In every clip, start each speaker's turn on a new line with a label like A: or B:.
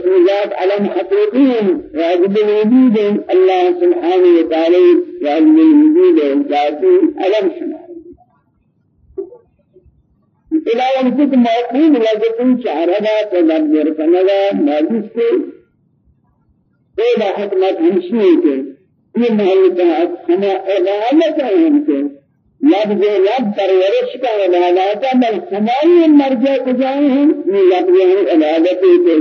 A: ذات علم حقيقين واجب الوجود الله سبحانه وتعالى واجب الوجود ذاتي علم شمال إلى وقت موقوف لجتن شعرها تدبر فنغا ماجس کے إلى حكمت همشيه کے یہ محل بات ہمیں عبادت ہے ہم لفظ لب پرورش کا عبادت ہے بل ہماری مرجع کجائیں ہیں یہ لفظ عبادت ہے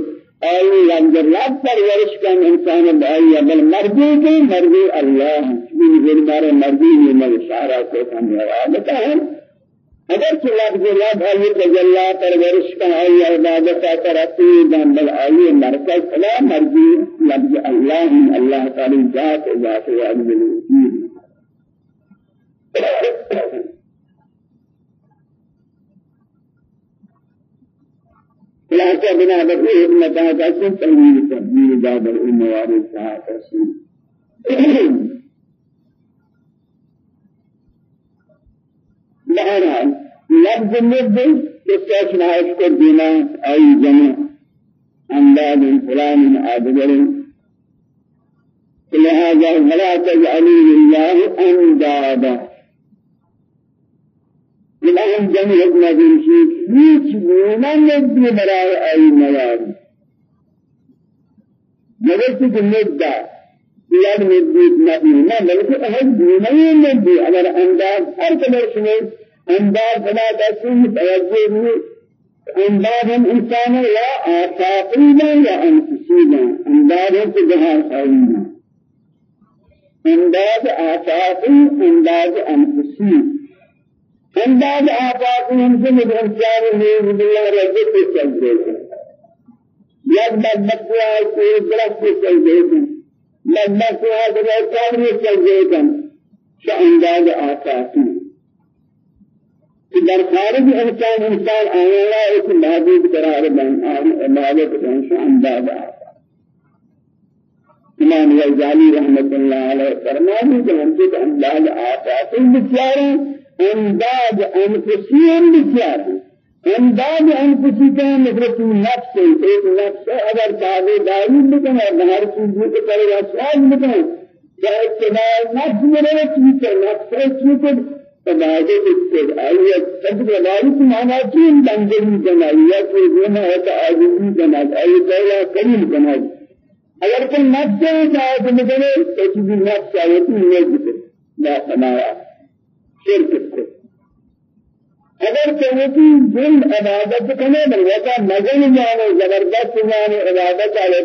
A: أي لفظ لب پرورش کا انسان بأي بل مرجع کے مرجع اللہ من غير مار مرجع من اشارہ کو ہم عبادت ہے۔ اگر کہ لفظ لب ہے تجلا پرورش کا ہے عبادت ترقی دم بل آئی مرکز فلا مرجی لفظ اللہ اللہ تعالی ذات ذات عالم الوجود۔ خلاصہ بنا بقی حکمت آتا سن تنویر تبدیل دادر الموارد صحابہ سن بہرحال لفظ مبدل استثناء اسکو دینا ای جمع. انداز فلان آدگر لہذا ولا تجعلوا لله أندادا. لهم جمع حکمہ دنشی هیچ گونا نبی برای ای مواد مگر کہ مدہ یاد نبی. نہ بلکہ اہد گونا نبی. اگر انداز قدر سنے انداز بنا تسلیم توجہ بھی انداز انسان یا آفاقینا یا انفسینا انداز ہم سے جہاں خواہینا انداز آفاقی انداز انفسی. انداز آفاقی ہم سے مدرسیان میں اللہ رضی سے چل رہے ہیں یک بدبختی آئی کوئی درخت سے چل رہے ہیں بدبختی آئی کوئی چل رہے ہیں شا انداز آفاقی در خارج انسان إنسان آیا ایک معبود قرار بن عبادت بن انداز إمام غزالی رحمت اللہ علیہ فرماتے کہ ہم سے انداز آفات انداز انفسیم بسیار انداز انفسی کا مطلب نفس ایک نفس اگر تابع داری بکن اور ہر چیز کو کرے گا سواز بکن چاہے اتباع نفس میرے چیز نفس چیز عبادت استد آئیہ سب عبادت مانا چین بندگی جنائیہ کہ گناہ ہے عاجزی جنائیہ آئیہ پہلا کریم جنائیہ اگر کوئی نفس ہے چاہے تو مجھے تو چیزی نفس آئے تو نہیں. جتے لا سمایا. شرک کو اگر کوئی دل عبادت کرنے بلوتا مزن جانے زبردست جانے عبادت آئے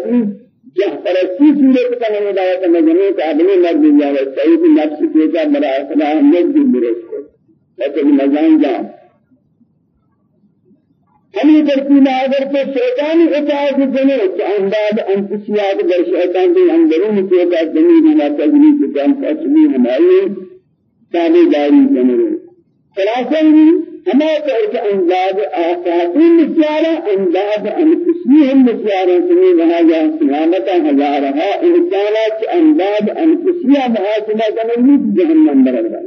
A: جہ پرستی صورت کا ہدایت مجنو کا اگلے مرد جاوے سعید نفس کے کا بڑا أصلا اہمیت بھی برس کو لیکن مزان جا ہمیں کرتی نہ اگر تو شیطانی اطاعت جنے تو انداز انفسیات در شیطان کے اندرون کے کا زمین نہ تجریب کا تسلیم ہماری تابع داری جنے خلاصہ ہما طور کے انداز آفاقی مشیارہ انداز انفسی ہم مشیارہ سنی بنا جا سلامتا ہزارہا انسانات انداز انفسیہ محاسبہ کنگی جہنم برد. رہا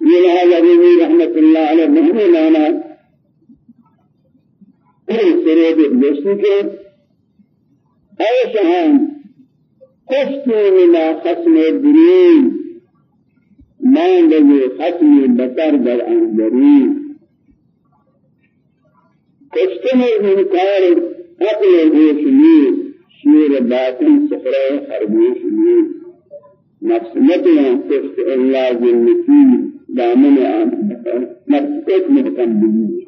A: یہ لہذا رضی رحمت اللہ علیہ محمد لانا سرے دوستی کے اے شہان خشتی من خصم درین مان لگے خصم بطر در اندرین خشتن انکار عقل نیر شیر باطن سخرہ خرگوش نیر نفس مطلع خشت اللہ جنتی دامن آن نفس ایک مدکن بگیر.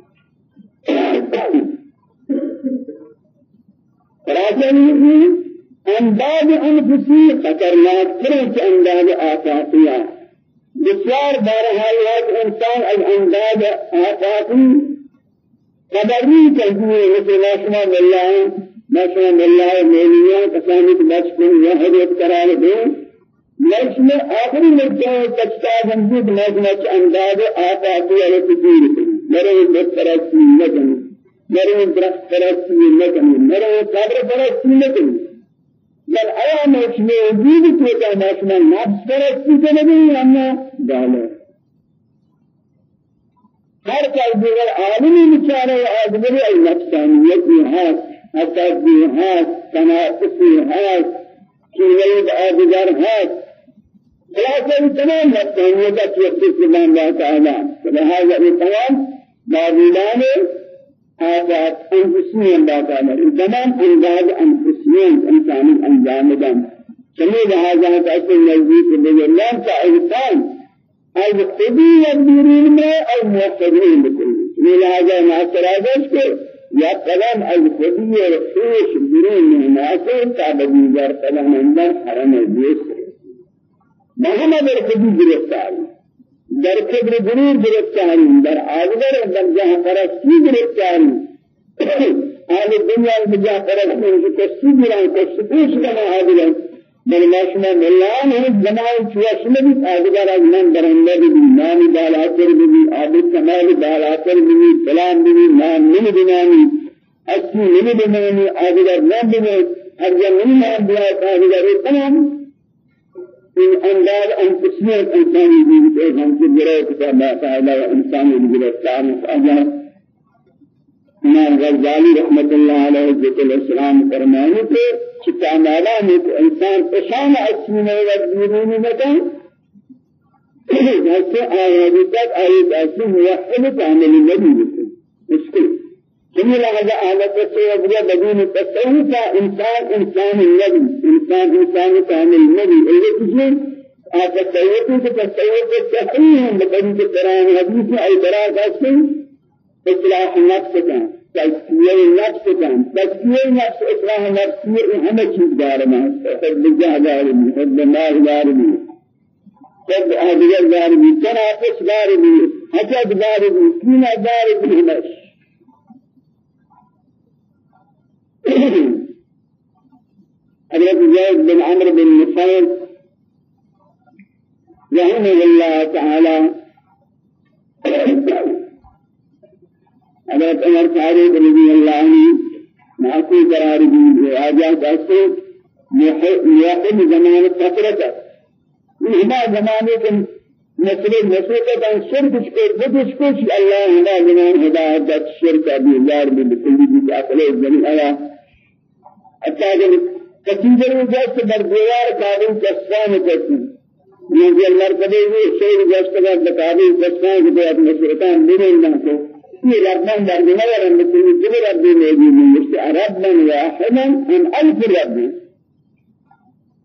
A: راجعی انداز انفسی خطرناک ترین که انداز آفاقیہ بسیار بارحالات انسان از انداز آفاقی خبری کہتی مثل ناشما باللہ ناشما باللہ میلیاں کسانی کی بچکن یا حضرت قرار دیں لیکن آخری نقطہ کچتا جنبید موجنہ انداز آفاقی علیہ تدیر میرے بت پرستی نکنی میرے درخت پرستی نکنی میرے قبر پرستی نکنی بل آیا میں وجود کو کا ناسنا نفس پرستی کے نہیں ہم دالے ہر کس دیگر عالمی بچارے آدمی ای نفسانیتی ہاس حسدی ہاس تنافسی ہاس کیلید آدگر ہاس خلاصہ تمام نفسانیتا کی اختص اللہ تعالی لہذا یہ تمام معبودان آزاد اللہ تعالی تمام انداز انفسیان انسانی أنجام دن چمی لہذا تأثیر نزدیک بجرلان کا احسان الخبي يدبرون ما أو موفدين بكل لهذا ما تراجعش كل يا كلام الخبي رخيش برون من ناسه تعبدي دار كلام عندنا حرام الجيش محمد الخبي گرفتار در کبر غرور گرفتاری در آدگر در جہاں پرستی گرفتاری. آل دنیا میں جہاں پرستی کو کسی گران کو سپوش کنا آدگر بل ماشنا ملان ہے جماع چوشن بھی آدھگار از من درندہ بھی نامی بالا کر بھی عابد کمال بالا کر بھی سلام بھی نام من بنامی اسی من بنامی آدھگار نام بنے ہر من نام بلا آدھگار تمام ان انداز آن قسمیت انسانی بھی کہ ہم سے گرے کتاب تعالی انسانی بھی گرے تعالی امام غزالی رحمت اللہ علیہ ذکر السلام فرمانے کہ چتا مالا میں انسان پشان اسمین و بیرون مکان جیسے آیات تک آیات ایسی موحد تعمل نبی بکن اس جميع هذا أهل التصوف بدون التصوف إنسان إنسان النبي. إنسان إنسان كامل النبي. اللي تجي التصوف التصوف الصحيح بطريقة القرآن الحديث أي براءة إصلاح نفس کا تزکیہ نفس کا تزکیہ نفس. إصلاح نفس یہ ہمیں چیز دار میں حب جہ دار میں حب مال دار میں حب اہلیت دار میں تنافس دار میں حسد دار میں کینہ دار حضرت زيد بن عمرو بن نفيل رحمه الله تعالى. حضرت عمر فاروق رضی اللہ عنہ معقول قرار دی آجا دستے موحد زمان فترت ہما زمانے کے نسل نسل کا دان شرک کو بدش کو اللہ ہدا زمان ہدایت شرک ابی یار بھی بکلی بھی زمین آیا کہ کتیجر میں جس در دیوار قابل کسان کرتی یہ اللہ کبھی وہ شیر جس کا بتاوی کسان کے اپنے شرکان نہیں نہ في ربنا در نور مثل جبر ربي نبي مست ربنا واحدا من ألف رب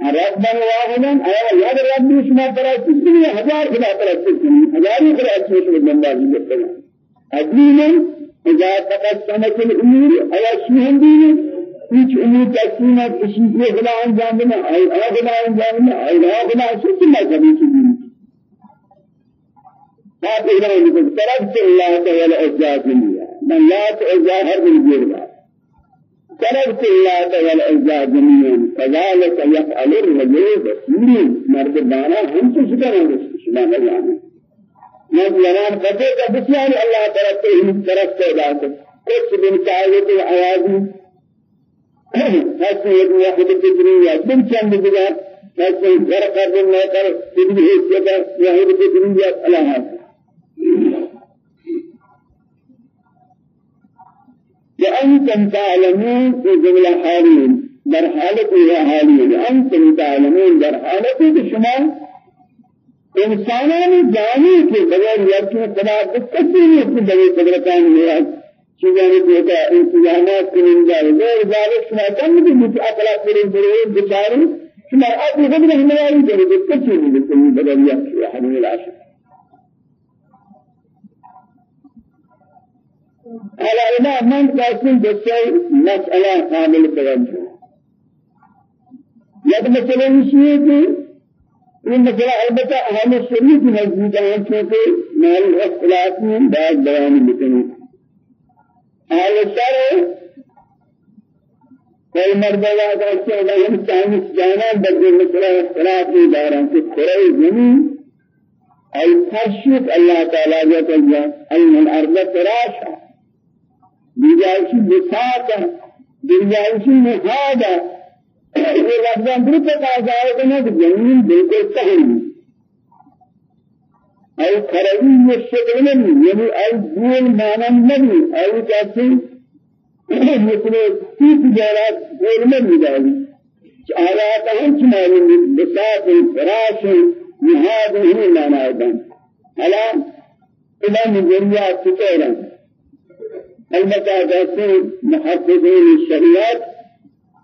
A: ربنا واحدا أي يا ربي اسمه ترى تسمي هزار خدا ترى تسمي هزار خدا تسمي من بعد جبنا أدينا إذا تقسمت الأمور أي شيء هیچ امید تقسیم از اسی کو خدا انجام دینا ایلا خدا انجام دینا ایلا خدا سچ مذہبی کی دین بات ایران کو طرف سے اللہ تعالی عزت دنیا من لا تعزہ ہر دل گیر طرف سے اللہ تعالی عزت دنیا فذلك يفعل الرجل بسوري مرد بانا ہم تو شکر ہیں شما مجانے یہ جنان بدے کا بسیار اللہ تعالی کی طرف سے ذات کچھ دن چاہیے تو آواز العيادي حسن واحد الدنيا بن چند بجا حسن غرق بن نوكر تبني حسية واحد الدنيا الله حسن وأنتم تعلمون في جملة حالين در حالة إلى حالين أنتم تعلمون در حالة بشما انسانان جانی کے بغیر یقین خدا کسی نہیں اپنی بڑی قدرتان میرا چیزیں دیتا انتظامات کنندہ غیر ذالک شما کم بھی مجھے اقلا کریں برے بچاری شما اپنی خود رحمہ والی کرے کسی نہیں بغیر یقین حدیث العاشق على من قاسم بسي مسألة قابل توجه یک مسئلہ یہ ہے کہ یہ مسئلہ البتہ اہل سنت نزدیک ہے کہ مال اختلاف میں بعض بیان بکنی سر کوئی مرد اللہ کا سے ہم چاہیے جانا بدل مسئلہ اختلاف میں داران کہ کھڑے زمین الفرشت اللہ تعالی جل جلاله الأرض فراشا دیجایشی بساطا دیجایشی نهادا یہ لفظان تقاضا ہے کہ زمین بالکل سہل أي الشكل من يعني أي دول معنى النبي أي كاتي مثل في تجارات دول من ذلك آيات هم شمالين بساط فراش نهاد هي معنى أيضا. على إلى نظريات كثيرة البتة محققين الشريعات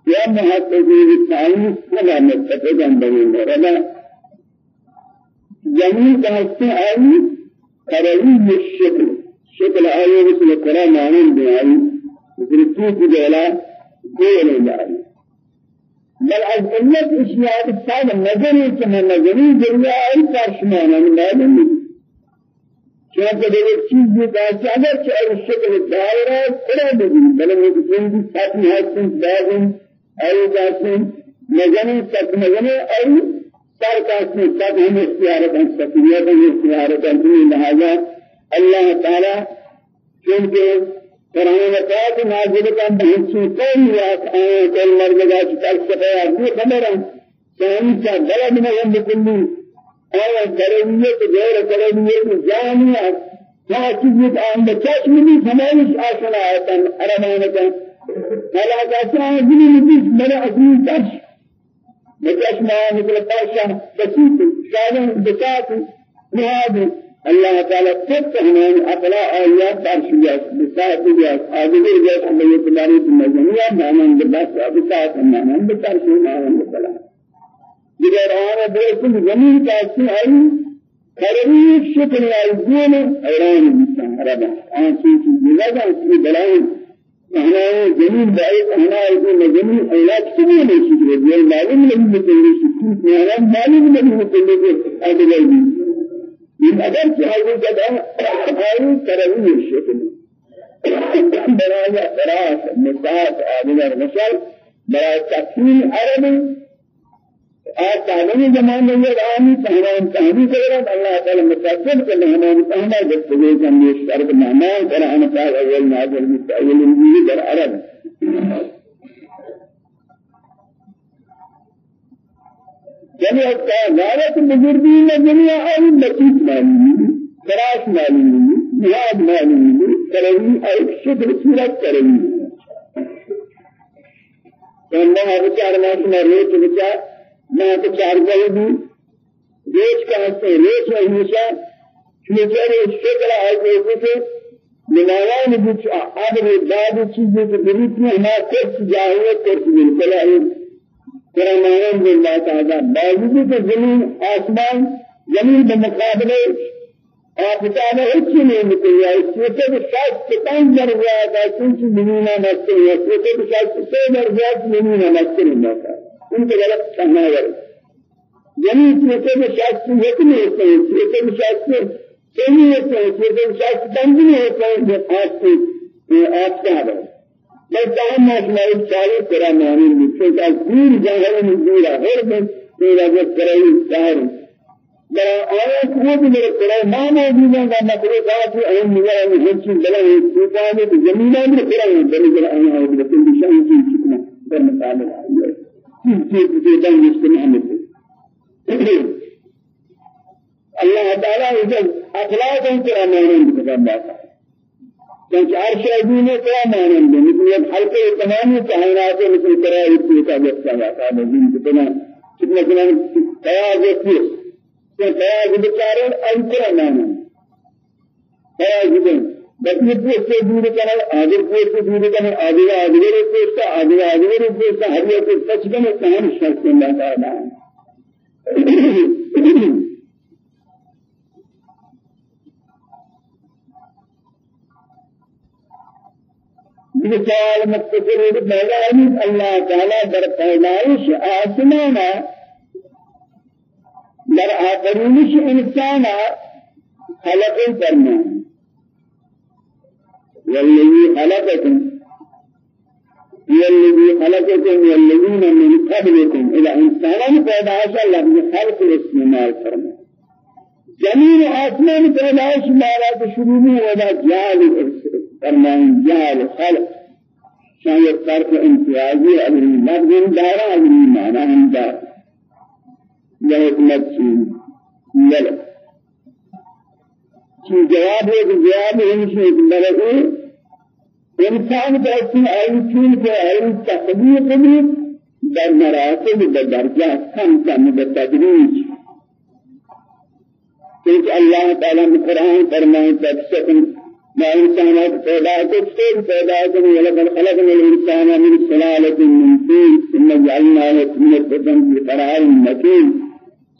A: يا محققين التعليم ولا متفقا بين العلماء جميل كهسته آئی قرآن الشكل شكل آئی مثل قرآن معنی بآئی مثل توت جولا قول جاری بل از علت اشیاء السادة نظری كما نظری جریا آئی کارشمانا معلوم نہیں چونکہ دیکھ چیز بھی کہا اگر چاہے شکل دائرہ قرآن بھی بل وہ جنگی ساتھ حسن بعضن آئی جاسن نظری ساتھ نظری آئی کا سب ہم اختیار کر سکتے ہیں اختیار ہیں لہذا اللہ تعالی چونکہ قرآن پاک نازل کا بہت سی کوئی یاد آئے کل مرد کا چکر سکے اپنی خبر ہے سہم کا بلد میں ہم بکلی آیا کرویت غیر کرویت جانیہ تاکیت آن جنی نبیس میرا اصلی تشک ما مثل باشا بسيط شاذ بساط نهاد. الله تعالى تفتح من أطلاع آيات بارشيات بساط بيات هذه جاءت الله يتباري في المجموعة معنى بس بساط معنى بتارشي معنى بسلا جدار آنا بيكون زمين تاسي أي كربي شكل الدين أيران بسان ربا آن إحنا جميل بعيد إحنا يقول جميل علاج سمي ليش كده جل معلوم لهم مثل شيء يعني معلوم لهم مثل هذا جاي من أدر هذا جدا هاي تروي الشكل برايا براس مساعد هذا المثال برايا تكفير عربي آسانی زمانے میں آنی تہران تہری کرد اللہ تعالی متصل کر ہماری پہنا گفتگو کا یہ شرط معنی قرآن پاک اول نازل مستعجل انجیل در عرب. یعنی غارت بزرگی میں دنیا اور بسیط معلومی فراش معلومی نیاد معلومی کروی اور شکر صورت کروی تو اللہ بچار ماشنا ریت بچار میں تو چار گئے بھی دیش کا ہستے ریش میں ہمیشہ چلیچارے شکر آئے کو کچھ مناوان بچ آدم داد چیزیں تو بریت میں ہمارا کرس جاہوے کرس بالکل ہے فرمان بالله تعالی باوجود کہ زمین آسمان زمین بمقابلے آپ تعالی اچھی نہیں نکلی ہے اس سے شاید ستان درجات ہے کچھ زمین نہ ہے اس سے شاید سے درجات زمین نہ ہے ان کے غلط کہنا ہے یعنی چیزیں میں شاید سے حکم ہوتے ہیں چیزیں میں شاید سے صحیح ہوتے ہیں چیزیں میں شاید سے بند نہیں ہوتے ہیں جو آج سے آج کا ہے بس دام ماشمال چارے تیرا معنی لکھے کا دور جہل میں دورا ہر میں تیرا جو کرائی چار برا آیا کو بھی میرے کرائی ماں موجود ہے میں کرے کہا کہ اہم میرا ہے ہر چیز بلا ہے تو کہا کہ زمینہ میں کرائی بلی جل آیا ہے لیکن بشان کی کتنا در مقابل ہے في دم محمد الله تعالى إذا أخلاق أنت أمانة بكتاب الله كانت عرش أدينه كلا أمانة مثل حلقة تمام كائنات مثل ترى كتاب الله تعالى. من كتنا كتنا كنا تياز يسير تياز بچارے أنت أمانة تياز بچارے بطنی پوش سے دور کرنا آگے پوش سے دور کرنا آگے آگے رو پوش کا آگے آگے رو پوش کا ہر ایک سچ کرنا کہاں شخص اللہ تعالی مثال مختصر بیان اللہ تعالی در پیدائش آسمانا در آفرینش انسانا خلق فرمان والذي خلقكم. هي الذي خلقكم والذين من قبلكم. إلى إنسان پیدائش لفظ خلق استعمال فرما جميل آسمان پیدائش مارا شروع میں ودا جال فرمان جال خلق. شاید فرق امتیازی اگری لفظ دارا اگری معنی ہم دار یہ حکمت چین ملک جواب ہے کہ جواب ہمشہ بلغو انسان کا اسی آئیتین کو علم تقدیر قدر در مراتب در درجہ کم کم در تدریج. کیونکہ اللہ تعالیٰ میں قرآن فرمائے تکسکن ما إنسانات پیدا كتير پیدا كن ولقد خلقنا الإنسان من سلالة من طين ثم جعلناه نطفة في قرار مكين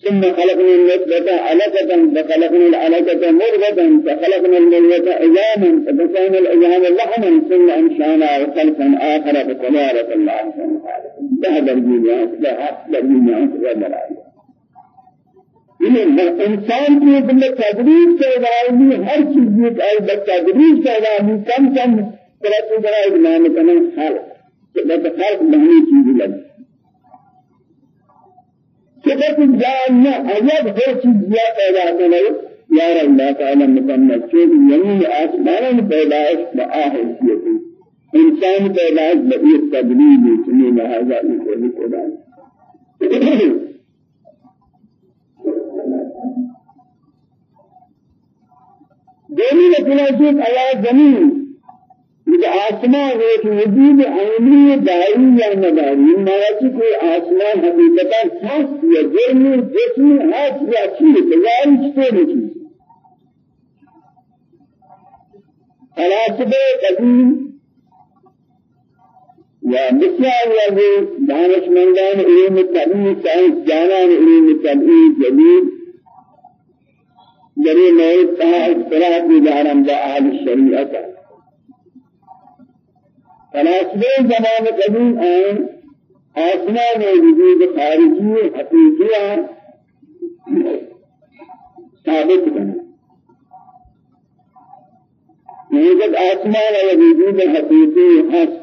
A: ثم خلقنا النطفة علقة فخلقنا العلقة مرغة فخلقنا المرغة عظاما فكسونا العظام لحما ثم أنشأناه خلقا آخر فتبارك الله الخالقين ده درجيات ده درجيات ولا یہ انسان کی بل تدریج پیدا ہوئی ہر چیز ایک آی بل تدریج پیدا ہوئی کم کم طرح سے بڑا ایمان کرنا حال کہ بس فرق نہیں چیز لگی. کہ بس جان نہ عجب ہر چیز یا پیدا کرنا یا اللہ تعالی مکمل چیز یمین آسمان پیدائش بآہیت انسان پیدائش بئی تدریج چنین لہذا یہ کوئی دلیل تناسب على زمین. یہ آسمان ایک وجود عینی دائی یا نداری ماتی کوئی آسمان حقیقتا خاص یا جرمی جسمی خاص یا چیز تیاری چطور چیز فلاسفه قدیم. یا بسیار یا دانشمندان علم طبیعی سائنس جانان علم طبیعی جدید. جري موت تها اختلاف بدارم با أهل الشريعة فلاسفه زمان قديم آن آسمان وجود خارجي حقيقية ثابت کرنا يوجد آسمان وجود حقيقي خاص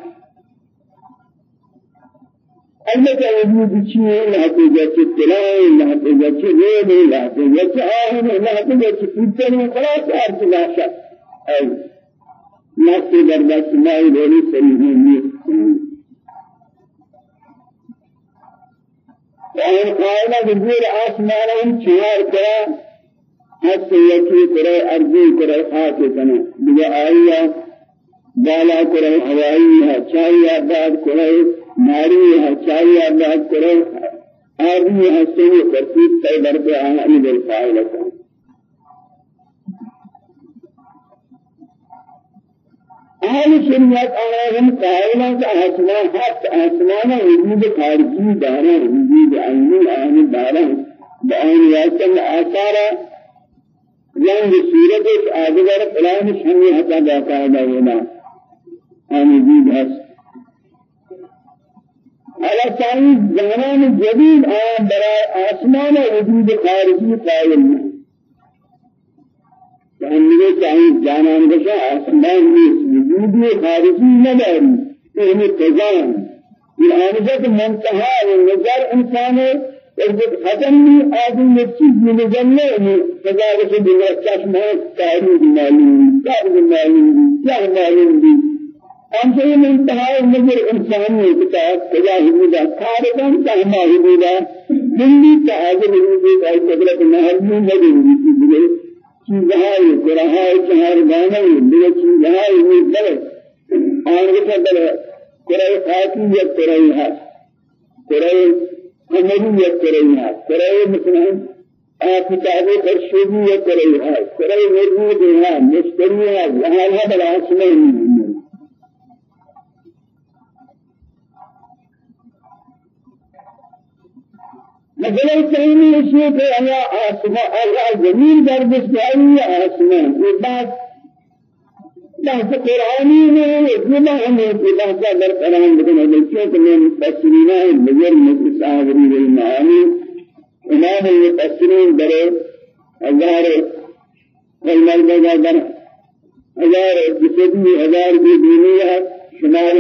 A: البته وجود لحظه جاچه غیبی لحظه جاچه آهنی لحظه جاچه پیتنی خلاص ارز لاشا ای لحظه در دست مای دولی سریحی نیست وان قائلہ بزیر آسمان ان چہار کرا حس یکی کرے ارضی کرے خاک کنا بجا آئیا بالا ہوائی ہے چاہیے بعد کرے ناری ہے اللہ کرے آدمی ہے ترتیب تے در پہ آنا شریعت آنهم قائلہ کہ آسمان حق آسمان وجود خارجی دارا وجود عینی آن دارا بآن یاسم آثارا جنگ صورت ایک آدگر فلان شمی حتا باقاعدہ ہونا آن وجود هست. على سائز زمان جديد آن برای آسمان وجود خارجی قائل ہے فهمنے چاہیے جانان بشا آسمان میں وجود خارجی نہ داری یہ تجان یہ آنجت منتہا و نظر انسان ہے ختم بھی آدم میں چیز میں نظر میں تجارت سے بلا چشمہ تاریخ معلوم کار معلوم کیا معلوم بھی أنت من انتهاء النظر إنسان كتاب كذا هدودا كاربان كهما هدودا من لي تعاجب هدودا أي قدرة نهر من نظر هدودا چیزهای گرهای چهار گانه دیگه چیزهای می بله آن که بله کرای خاکی یا کرای هست کرای همری یا کرای هست کرای مثلا کتابه خرشوی یا کرای هست کرای وجود ہے مشتری یہاں ہے بلا اسمه مثلا چاہیے اسی اللہ آسمان اللہ زمین در بسیاری آسمان یہ بات بحث قرآنی میں اتنا ہمیں کہ بحث در قرآن بکن ہے چونکہ میں مفسرین ہیں بغیر مجلس آوری المعانی إمام المفسرین در ہزار والمرمى در ہزار جسدی ہزار کی دینی شمار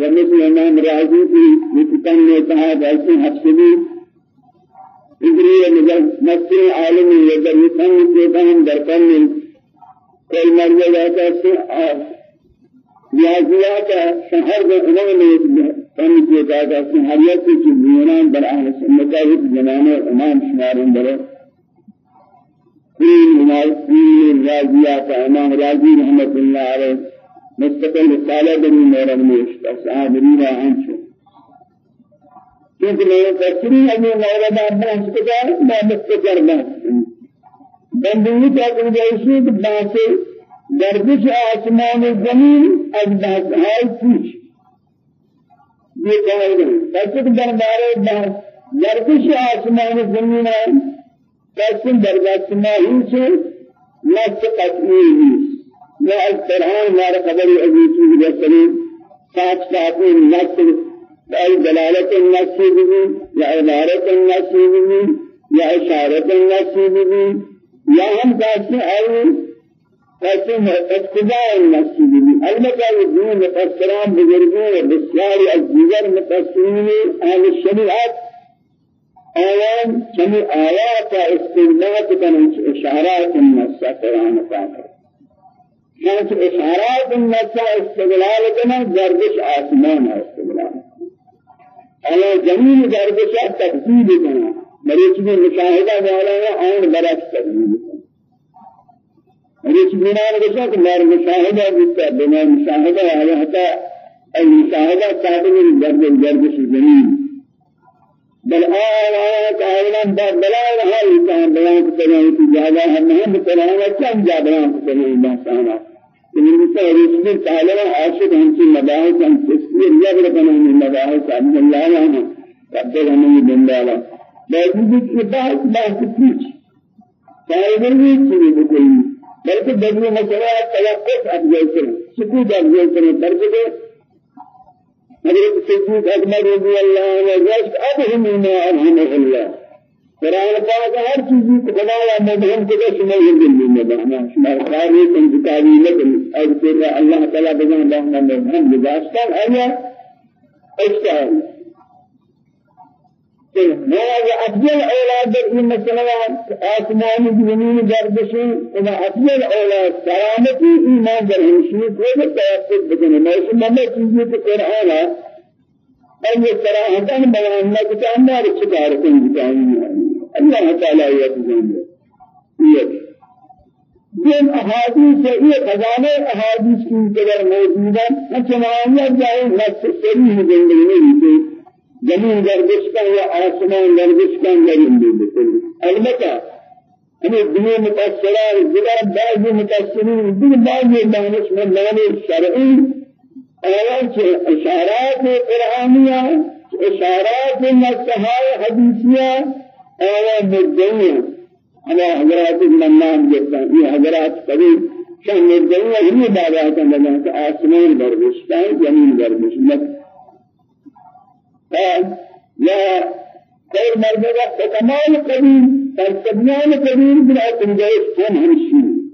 A: ومثل إمام راضی کی متکن نے کہا حفظی इसलिए मस्ती आलम ये निशान देता हम दर्पण में कोई मर जाता लिहाजा का शहर में उन्होंने कम देता था हरियत की चुनाव बड़ा मुताबिक जमाने इमाम शुमार बड़े तीन तीन राजिया का इमाम राजी रहमत मुस्तकिल साल बनी मेरा निवेश का साहब रीना हम رسالة بني مورد مشت أصحاب رينا عنشو كيف لو تفسير أبي مورد أبناء سكتا ما مستقر بان بندوی کا گنجائشی باسے گردش آسمان زمین از بحث ہائی پوچھ یہ کہا گئی تسک دربارے بحث گردش آسمان زمین ہے تسک دربار سماہی سے نفس قطعی نیست یا از قرآن مار خبری عزیزی بسری ساتھ ساتھ نفس أي دلالة النفس به يا عبارة النفس به يا إشارة النفس به ہم کہتے ہیں کہتے ہیں اقتداء بھی البتہ یہ دین مفسران بزرگوں و بسیاری از دیگر اہل الشریعت آیان چمی آیات استدلات کنن إشارات النسا قرآن پاک چنانچہ إشارات النسا استدلال کنن گردش آسمان استدلال آیا زمین گردش تقدید کنن مریض میں مشاہدہ والا ہے اور برعکس تقدید مریض بنا رہا کہ مار مشاہدہ بتا بنا مشاہدہ والا حتا المشاهدة صاحب الجرد الجرد الزمين بل آيات آيات بل بلا رها إنسان بيان كتبان في جادا هم هم بتلانا كم جا بيان كتبان الله سبحانه من مثل رسول تعالى عاشق هم في مباحث هم تسير يبرك من المباحث عبد الله عنه رب العالمين بندالا موجود ہے بات بات کچھ فائدہ نہیں چیز کوئی بلکہ بدل مسئلہ توقف افضل کریں سکوت افضل کریں بلکہ حضرت صدیق اکبر رضی اللہ عنہ جشت ابہم ما ارحمه اللہ قرآن پاک ہر چیزی کو بنایا مدہم کو شمال دل میں بنا شمال خاری کن کتابی لکن اور پھر اللہ تعالی بجان اللہ مدہم بجاشتان آیا؟ اشتہار ما أفضل أولاد این مسئله آسمان زمین گردشی و أفضل أولاد سلامتی ایمان در همشی کو توقف بکنه. موسم میں چیزی کہ قرآن ہے اور یہ صراحتاً بیان نہ کہ ہمارے چکار کو بتائیں اللہ تعالی یہ بجانب یہ جن احادیث یہ خزانے احادیث کی قدر موجود ہیں چنانچہ جائے نفس صریح زندگی میں زمین گردش کا یا آسمان گردش کا زمین بھی بالکل البتہ ہمیں دنیا متاثرہ دیگر بعض متاثرین دیگر بعض دانش مندان شرعی آیات اشارات قرآنیہ اشارات نصحائے حدیثیہ آیات مدعیہ ہمیں حضرات منام جیسا یہ حضرات کبھی شان ہمیں دعویٰ کا لگا کہ آسمان کا زمین گردش يا غير مرتبة فكمال قبيل. فالسبيان قبيل بلا تنجيش هم همشين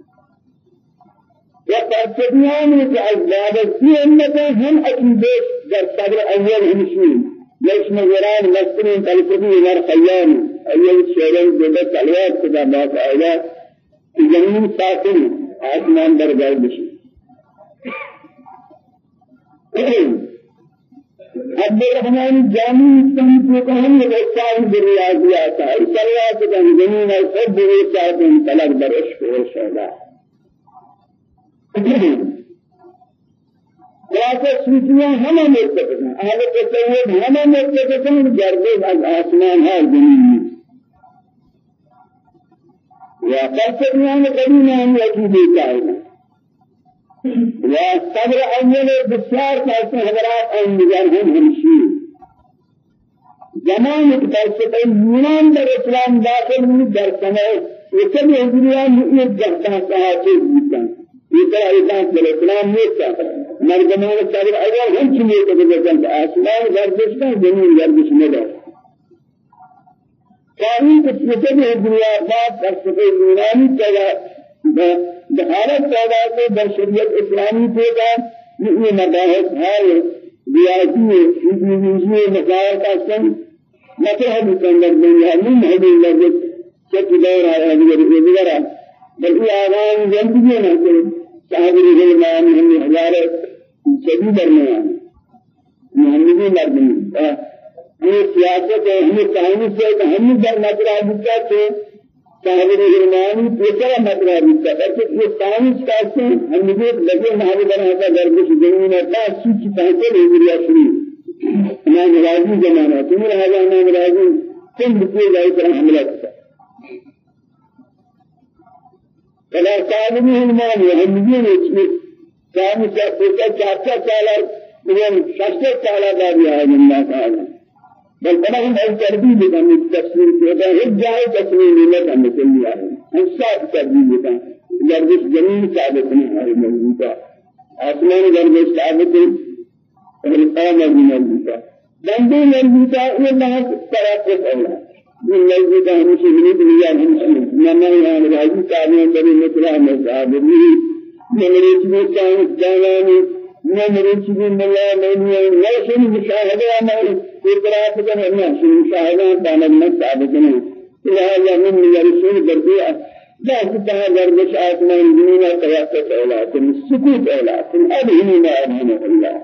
A: وفالسبيان كأزداد السيئنة هم أكيدش در صدر أول همشين ليش مغران مسترين تلسفي ور خيان أول شيرين جبت الواد كتابات أولا في جميل ساكن آسمان در جاي بشي عبد الرحمن جامع سن کو کہن رسال بالریاضیات ارسلات کن زمین الحب رسالت طلب در عشق و شهدا خلاصہ صوفیاں ہمیں متفق ہیں اہل تصوف ہمیں متفق ہیں گردش از آسمان ہے زمین میں یا فلسفیان قدیم ہم یکی دیتا ہے والصبر أول بسيار كاسم حضرات أن نجارهم همشي زمان فلسفة يونان در اسلام داخل من در سماء وكم هجريان مؤيد جهتا ساعته جدا يترى إذا در اسلام نيسا مرگمان صبر أول هم چنيه تبجن آسمان گردش کا زمین گردش مدار قانون فلسفة هجريان بعد فلسفة يوناني كذا بحالت پیدا کو در شریعت اسلامی پیدا یہ مباحث ہے ریاضی فیزیولوژی مسائل کا سن مذہب کے اندر دنیا نہیں ہے چک دور ہے وغیرہ بلکہ آوان زندگی نہ کہ صاحب الغلمان ہم ہزار سبھی درمیان محمدی مردمی یہ سیاست ہے یہ کہانی سے ہم در مطلع بکتا تھے صاحب رحمانی پیسرا مطلع بکتا تھا کہ یہ کہانی چاہتے ہیں ہم نے لگے محالی بنا ہوتا گرگش زمین اپنا سوچ چاہتے لے گریا شریف امام راضی زمانہ تمہیں رہا امام راضی تم بکیے جائے پر حملہ کرتا فلا صاحب رحمانی ہم نے کہانی چاہتے ہیں چاہتا چاہتا چاہتا چاہتا چاہتا چاہتا چاہتا من شخص تعالى دار يا الله تعالى بل بنا هم التربية بنا التفسير كذا هجاء تسليم لك أن تسلم عليه الصاد تربية بنا جربش جميل ثابت من هذه الموجودة آسمان جربش ثابت القام من الموجودة بندے موجودة الله تراقب الله من موجودة همشي من الدنيا همشي نما يعني راجي تابعين بني مثلا مصابي من الذي كان جاناني نمرچ بھی ملا نہیں نشن مشاہدہ میں اطلاع کرنے نشن مشاہدہ دانت میں ثابت نہیں لہذا من يرسل بربيع لا تتها دربش آسمان دنيا قياسة أولاد سكوت أولاد أبهن ما أبهن الله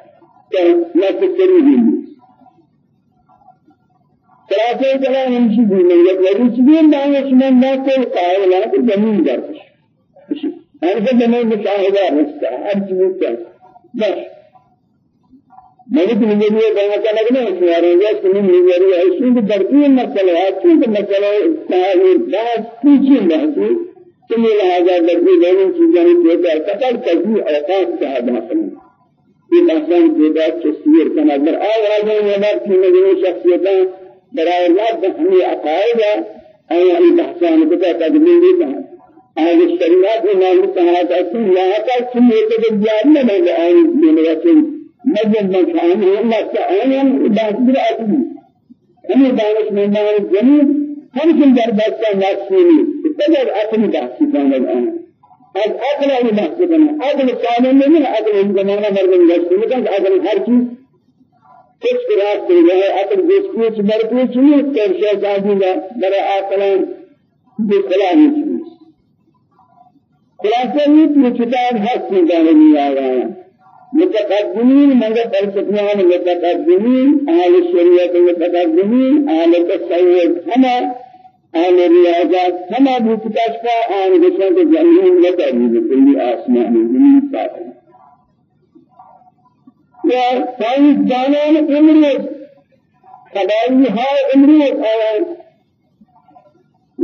A: كان لا تكريه ثلاثة كلام يمشي بين يقولون سبين دعوة من لا كل قائل لا تزمين دربش أنا كده مشاهدة رسالة أرجو بس ملك نجریہ بنا کا لگنا ہے سوارے یا سنن نجریہ ایسی کہ درتی مسئلہ ہے کہ مسئلہ ہے بعد پیچھے نہیں تم لہذا درتی دونوں چیزیں دیتا ہے قطر کبھی اوقات کا داخل یہ بحثان دیتا تصویر کا نظر آواز ہے یہ کی نجری شخصیتاں برائے اللہ بہنی عقائد ہے اور یہ بحثان کو تدبیر دیتا ہے آن الشريعات إمام السماوات أكون لا تكون يتجدد ما بين آن من رسول مجد من كان الله تعالى باسر أكون أنا دانش من دار الجميع هم كن در باسا نفسيني تقدر أكون باسي كان الآن. از أكل أي باسي كان أكل كامل من أكل زمانة مرد نفسي كان أكل هر چیز خراب کر گیا اکل جس کچھ مرکوچ نہیں کرشا جاگی گا برا آکلان جو خلاہی چیز خلاصہ یہ حق میں جانے نہیں آیا ہے متقدمین مگر فلسفیان متقدمین اہل شریعت متقدمین اہل تصوف ہما اہل ریاضات ہما بھی کتاشفا آن گشن کے جنہین لتعریب کلی آسمان زمین ساتھ یا سائنس خدایی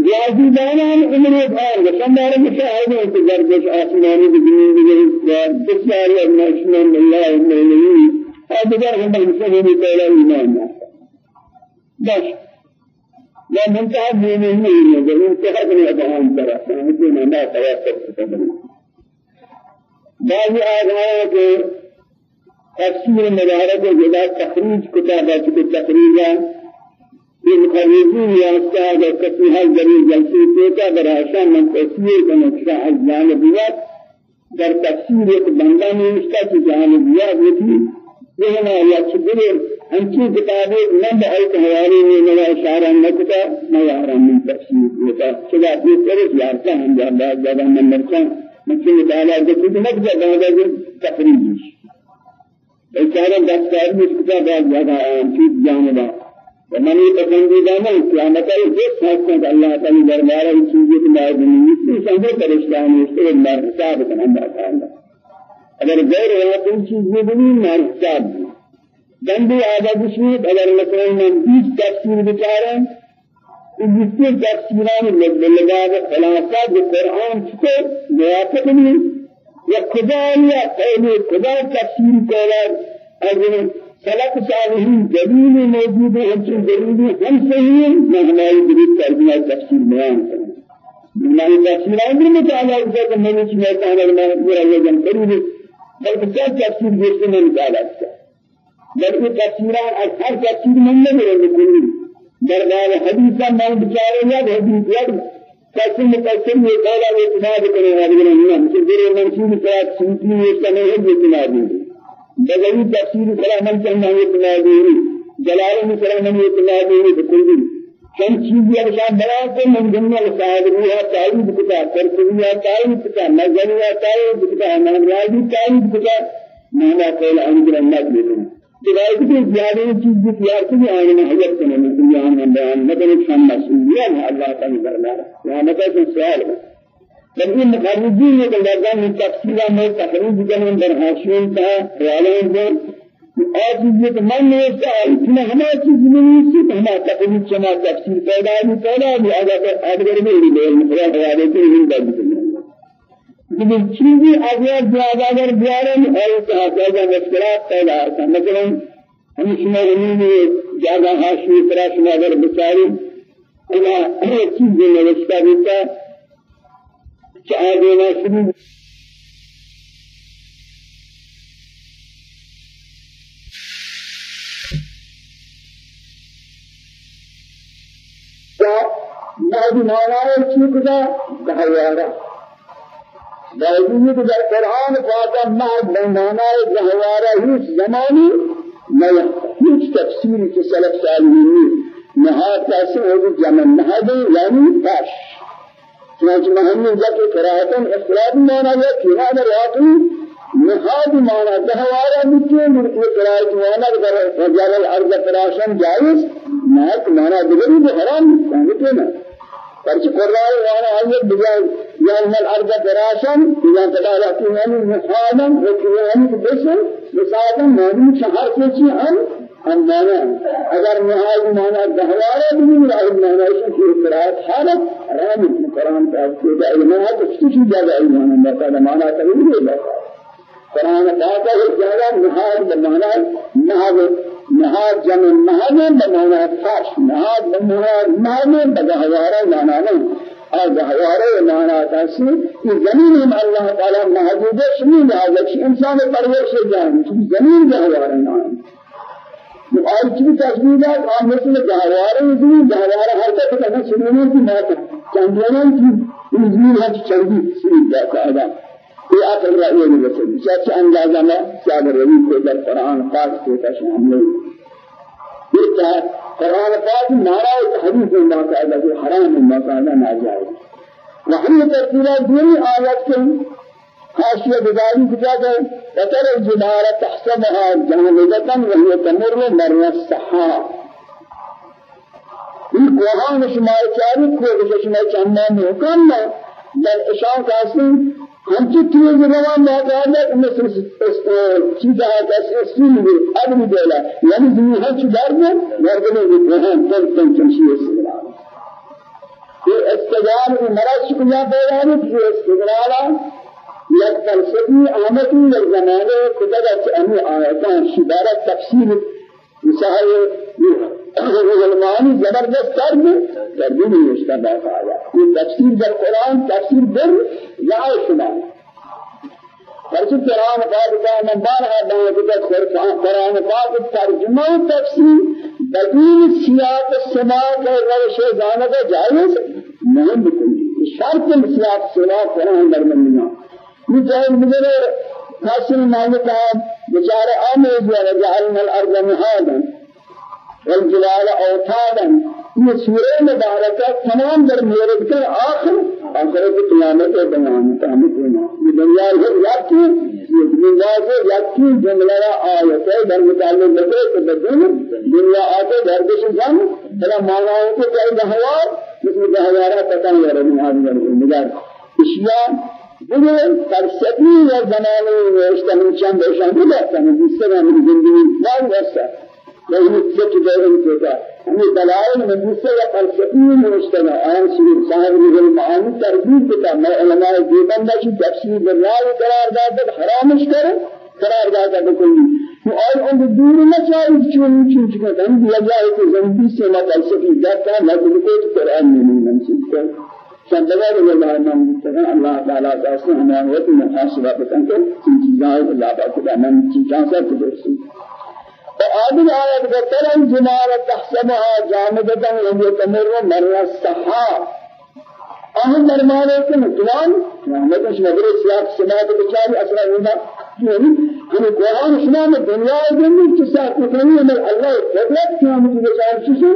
A: آیان جازی دانان عمر بھار وشمار مشاہدہ کہ گردش آسمانی زمین دیگر بسیار ابناشمان اللہ المعلمی اور دیگر ہم مسلمین پہلا ایمان بس لا منتهى من المين منتهى من الأذهان ترى فهمتنا ما توافق بعض آيات تفسير مدارك جدا تخريج كتابات التخريجات بالخريجين يا أستاذ كفي هل جريء جلسي توتا براشان من تفسير كنكشا الجانبيات در تفسير ایک بندہ نے اس کا جانبیات ہوتی یہ یا چبر انچی کتابیں نہ بہت حوالے میں میرا اشارہ نہ کتا میں یارا من تفسیر ہوتا چلا یہ طرف یارتا ہم جب زیادہ من مرچا مجھے تعالی جو کچھ نہ کتا بہت تفریج اشارہ دستار میں کتاب زیادہ چیز جانبہ ومن پسندیدہ میں قیامت ہے جس حق سے اللہ تعالی دربار ہے چیزیں کی مار دنیا سے سمجھے پریشان ہے اس کے مار حساب کرنا اللہ تعالی اگر غیر ہے تو چیزیں بھی مار حساب بندی آداب شید اگر مثلا من بیس تفسیر بچارا جس کے تفسیران لگا خلاصات قرآن سے موافق نہیں یا خدا یا قول خدا تفسیر کولا اگر سلف صالحین دلیل موجود ہے سے دلیل ہم سے ہی میں ہماری دلیل تربیہ تفسیر بیان کریں۔ بیان تفسیر أمر مطالعہ ہے کہ میں نے سنا ہے کہ میں پورا یہ جان کروں بلکہ کیا تفسیر جیسے میں نکالا ہے بلکہ تفسیران از ہر تفسیر من نہ میرے کلی دربار حدیثہ میں بیچارے یا حدیث یا قسم قسم یہ قولا وہ اعتماد کرنے والے نہیں ہیں کہ میرے کا سنتی ہے کہ نہیں ہے بدوی تفسیر کلام چننا یہ جلال کلام یہ تنادیری بکلی چند چیزی ارشاد بنا کو من دنیا صاحب روح تعریف کتا ترکیہ تعریف کتا نظریہ تعریف کتا نظریہ تعریف کتا مانا قول انجر النبی دلائل کی زیادہ چیز کی تیار کی آنے میں حجت کرنے میں دنیا میں بیان ایک ہم مسئولیت ہے اللہ تعالی دربار یہاں مگر سے سوال لیکن مخرجین نے کہ میں تفصیلا میں تقریر کرنے در حاشیوں کا خیالوں میں چیز یہ کہ من نے اس کا اتنا ہمارا چیز نہیں سی کہ ہمارا تقریر چنا تفصیل پیدا نہیں پیدا بھی اگر اگر میں بھی لے خدا حوالے کے لیے بات لیکن چیزی اگر زیادہ اگر بیارن اور تحقیقا مشکلات پیدا ہوتا مثلا ہم شما ہمیں زیادہ حاشی طرح شما اگر بچاری أنا چیز نوشتہ دیتا چاہ دینا شروع بعد چیز کا دہیارہ باوجود کہ در قرآن پاک مہد بندانا جہوارہ ہیچ زمانی نہیں ہیچ تفسیر کے سلف صالحین نہاد کیسے ہو جمع نہاد یعنی تاش چنانچہ محمد جب قرآتن اخلاق مانا یا کنان راقی نهاد مانا دهوارا بكين من قراءة مانا در رجال الأرض فراشن جائز. نهاد مانا دغري بحرام سانگتنا پرچ قرآن وأنا آیت بجائے یوم الأرض فراشن اذا تدارا کیانی محالا وکیانی بسن مساعدا مانی شهر کیچی ہم ہم مانا اگر نهائی مانا دہوارا بھی راہ مانا اس کی قرآن حالت رام قرآن کا کہ علماء کچھ چیز جگہ علماء مانا مانا تغیر ہے قرآن پاک ہے زیادہ نهاد بمانا نهاد نهاد جمع نهاد بمعنى فرش نهاد بمعنى نهاد بجهوارة معنى نہیں اور جهوارة معنى تاسی؟ کہ زمین اللہ تعالی محدود ہے کہ انسان پرورش جان زمین جهوارة معنى اور کی تجویزات اور مثل گہوارے بھی گہوارہ حرکت کرنا سننے کی بات ہے۔ چندیاں کی تجویز ہے چندی سری کا قاعدہ یہ عقل را یہ رسول جس اندازہ میں کیا روی کو در قرآن پاک سے کا شامل یہ کیا قرآن پاک نارا حدیث میں قاعدہ ہے حرام میں قاعدہ ناجائز وحی ترتیبات دوری آیات کے حاشیہ بداری کجا گئے وتر الجبال تحسبها جامدة وهي تمر مر السحاب این قرآن شما چاری کو شما چندان حکم در اشان کاسی ہمچی چیز روان باقاعدہ مثل چیز آتا ہے اسمی بھی ادمی دیلا یعنی زمین ہم چی دار میں مردنے بھی رہن تر تن چمشی استقرار یہ استقرار میں مرض شکریہ پیدا ہے کہ استقرار یک فلسفی آمدی یک زمانے کتب اچھانی آیتان شبارت تفسیر مثال علمانی زبردست کرد کردی نوشته باقاعدہ یہ تفسیر در قرآن تفسیر در یا شما. فرض قرآن پاک کا منبار ہے بنا کہ قرآن پاک ترجمہ و تفسیر بدون سیاق سماع کے روش جانا کا جائز نہیں بکلی شرط سیاق سماع قرآن در مجھے حاصل مالک ہے بیچارے آمد وجعلنا الأرض مهادا. والجبال أوتادا. یہ سورہ مبارکہ تمام در میرد کر آخر. آخرت قیامت بیان قیامت یہ دنیا ہے یاکی یہ دنیا ہے یاکی جملہ آیت ہے در متعلق لگے تو بدون دنیا آتے در دش جان. بلا مانا ہے کہ کوئی دہوار مثل دہوارا پتہ نہیں رہی مدار اشیاء بگه فلسفی و زمانی نوشتن چند بشن بگه کنه بیشتر همین زندگی نام واسه. لأن سك دائم كذا هني دلائل مدرسة يا فلسفي مجتمع آن سير صاحب المعاني تربيت بتا ما علماء دیوبند نشی تفسیر بالله قرار داد حرامش کرے قرار داد بکلی تو آن اون دور نہ چاہیے چون چون چون. ہم دیا جائے کہ زندگی سے نہ فلسفی جاتا نہ کوئی قرآن نہیں منسوخ کر سندگار اللہ نام تکن اللہ تعالی داستے ہمیں وقت محاسبہ بتن کہ چیزاں اللہ پاک کا من چیزاں سے تدرسی وآدم آيات بطر الجمال تحسبها جامدة وهي تمر مر السحاب أهم مرمانے کے مطلان رحمت شمدر سیاق سماعت بچاری اثر ہونا یعنی ہمیں قرآن سنا میں دنیا جنگی چساق مکنی ہمیں اللہ قدرت کی ہمیں بچار چسو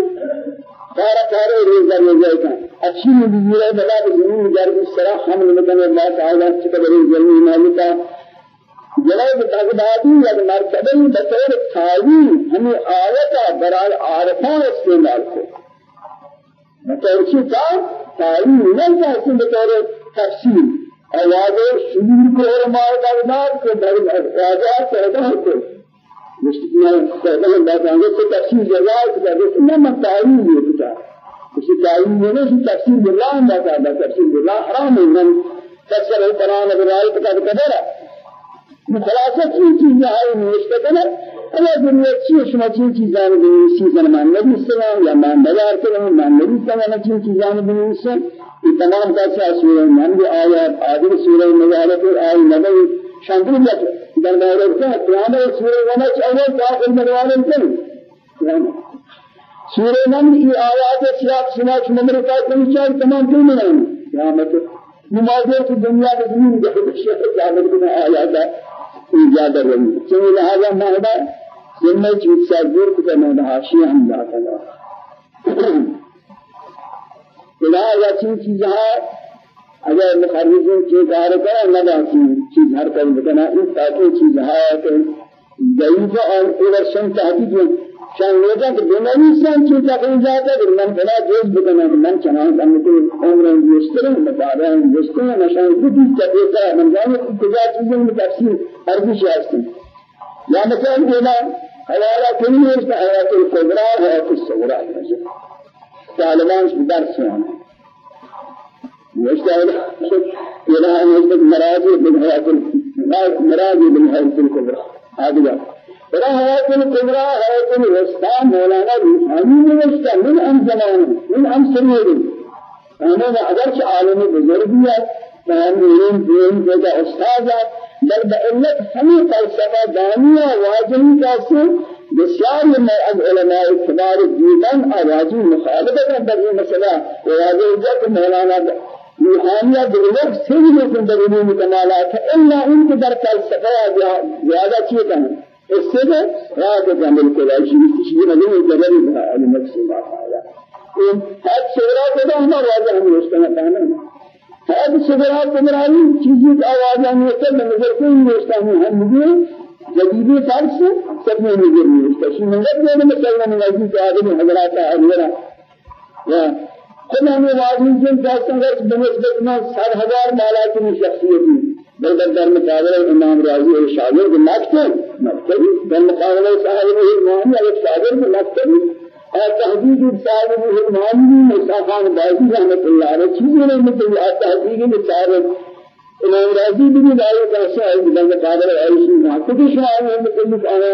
A: سارا کارے ریزہ ریزہ کا اچھی مدیرہ بلا زمین جارب اس طرح حمل مکن اللہ تعالیٰ چکہ بری زمین مالکہ جناب بغدادی یا مرتبه بطور تعلیم ہمیں آیتا برای عارفان استعمال کو بطور چی کا تعلیم نہیں جاتی بطور تفسیر آواز شبیر کو علماء بغداد کو آواز پیدا ہوتے مشکل پیدا ہوتا ہے کہ تفسیر جزائر کا جسم میں تعلیم یہ کتا کسی تعلیم نہیں تفسیر بالله ما تفسیر بالله حرام من تفسیر القرآن برائے کا قدر خلاصہ چیز چیزیں آئی نوشتے کنا اگر دنیا چیز شما چیز چیزان بنویسی زمان نبی السلام یا مان بلار کرنے مان نبی السلام چیز چیزان بنویسی یہ تمام کیسے سورہ من بھی آیات آدھر سورہ مجالت آئی نبی شانتر جاتے در مورد کا قیامت سورہ ومچ أول داخل مدوالن کن سورہ من یہ آیات سیاق سنا مرکا کنی چاہی تمام کیوں منائیں قیامت نمازیں کی دنیا میں زمین دے شیخ جامل بنا آیات ایجاد رہی چنین لہذا مہدا ذمہ چیز سے دور کو کرنا حاشیہ ہم ذات اللہ لہذا چیز چیزیں اگر مخرجین کی کار کریں نہ باقی چیز ہر کر بنا اس تاکہ چیز ہے کہ ضعیف اور اورشن تحقیق کہ دنیاوی سان چیز تقریبا ہے من بنا جوز بکنا من چنا ہم کو عمر یستر مطابع یستر نشان کی تقریبا من جانے کجا چیزیں میں تفصیل بھی شاست یا مثلا دینا حوالہ کنی ہے اس حیات الکبرى حیات الصغرى طالبان درس يعني يشتغل إلى أن يثبت مراجع بالحياة مراجع بالحياة الكبرى هذا بلا حیات الكبرى حیات الوسطى مولانا روحانی نوشتا من ام زمان؟ من ام سریر أنا اگرچ عالم بزرگیت فهمین دین جگہ استاذات بل بعلت ہمیں فلسفہ دانیہ واجہی کاسے بسیار میں از علماء کبار دیدن آوازی مخالفت در یہ مسئلہ واجہ جت مولانا روحانیہ دلوک سیدھ لیکن در علوم کمالات الا ان کے در فلسفہ زیادہ چیئے کہیں اس سے رات عمل کو راشی کسی نے نہیں جبر على نفس ما قال حد صغرا کو تو ہم واضح ہم اس کا کہنا حد صغرا تمرانی چیزیں آواز ہم یہ سب نظر کو نہیں اس کا ہم مجھے جدیدی فرض سب میں نظر نہیں اس کا شنو نے مثلا نوازی کے آدمی حضرات احرارا یا خدا نے واضح جن کا سنگت بنسبت میں سر ہزار مالا کی شخصیت بل در مقابل امام راضی اور شاگرد مکتب مکتبی در مقابل صاحب الامام یا شاگرد مکتبی اور تحقیق صاحب الامام مصطفی بازی رحمت اللہ علیہ. چیزیں نے مطلب تحقیق صاحب امام راضی بھی دعوی کا شاہد در مقابل ایسی مکتب شاہد ہے مطلب أنا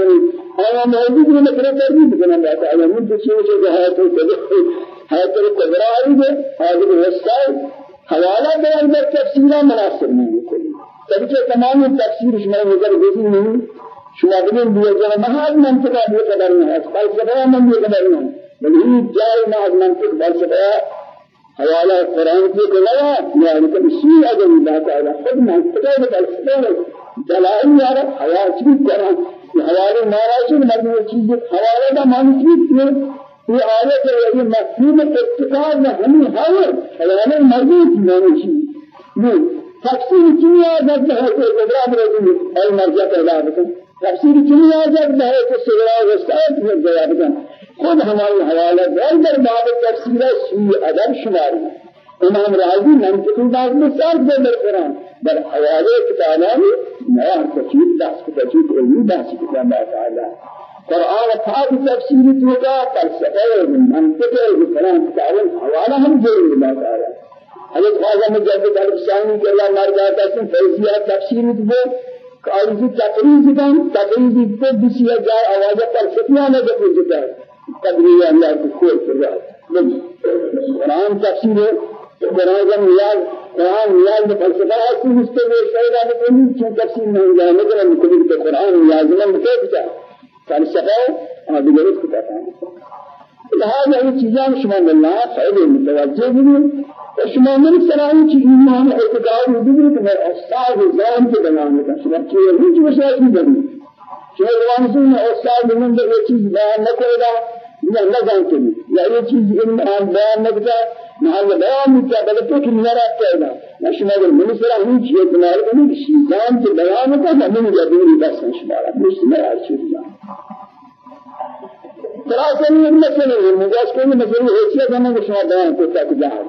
A: أنا موجود نے مطلب کر دی بنا بات ہے من تو چیز ہے تو ہے تو قدرہ ہے حاضر وسائل. حوالہ بیان در تفسیرہ مناسب نہیں ہے تبکہ تمام تفسیر شما نظر دیتی نہیں شما بگن دیا جانا محاذ منطقہ بھی قدر نہیں ہے فلسفہ من بھی قدر نہیں بل ہی جائے محاذ منطق فلسفہ حوالہ قرآن کی کو لگا یعنی کہ اسی اگر اللہ تعالی خود منطقہ فلسفہ دلائل یارا حیات بھی قرآن حوالے مہاراجی مرد چیز حوالے کا معنی چیز یہ آیت ہے یہ مفہوم اتقاد میں ہمیں حاضر حوالے مرد کی معنی چیز تفسیر چنیا جب ہے کہ ابراہیم رضی ای مرجع پیدا بکن. تفسیر چنیا جب ہے کہ سورہ وسائل میں جواب دیں خود ہماری حوالہ در در باب تفسیر سوی ادب شمار امام راضی منطقی باز ساتھ دے در قرآن. در حوالے کتابانی نیا تفسیر بحث تفسیر علمی کتاب تعالی. قرآن پاک تفسیر تو کا فلسفہ منطق قرآن کتاب حوالہ ہم جوڑ اللہ حضرت خواجہ مجدد الفسانی کہ اللہ مر جاتا ہے فیضیہ تفسیر کو قائزی تقریز کن تقریزی کو بسی جائے آوازہ پر فتنہ نہ جب جتا ہے تقریز اللہ کو کھول کر رہا ہے قرآن تفسیر ہے قرآن کا نیاز قرآن نیاز میں فلسفہ ہے کہ اس کے لیے شہدہ میں کوئی چون تفسیر نہیں جائے مگر ہم کبھی کہ قرآن نیاز میں مکہ بچا فلسفہ اور دیگر اس کو پتا ہے لہذا یہ چیزیں شما اللہ خیر متوجہ بھی شما من سرائی چی ایمان اعتقاد دیگر کہ میں استاد زان کے بیان کا شما کی ہیچ وسائل نہیں بنی شما زبان سے میں استاد من در یہ چیز بیان نہ کرے گا نہ نہ جانتے یا یہ چیز ان بیان نہ کرے محل بیان نہیں کیا بلکہ کہ نہ رہتا ہے نشما اگر منصرا ہم چیئے تمہارے کو نہیں شیطان کے بیان کا ہمیں جدوری بس نشمارا مجھ میں ہر چیز جان خلاصہ نہیں مسئلہ ہے مجاز کوئی مسئلہ حیثیت ہمیں کو شما بیان کو تک جہاں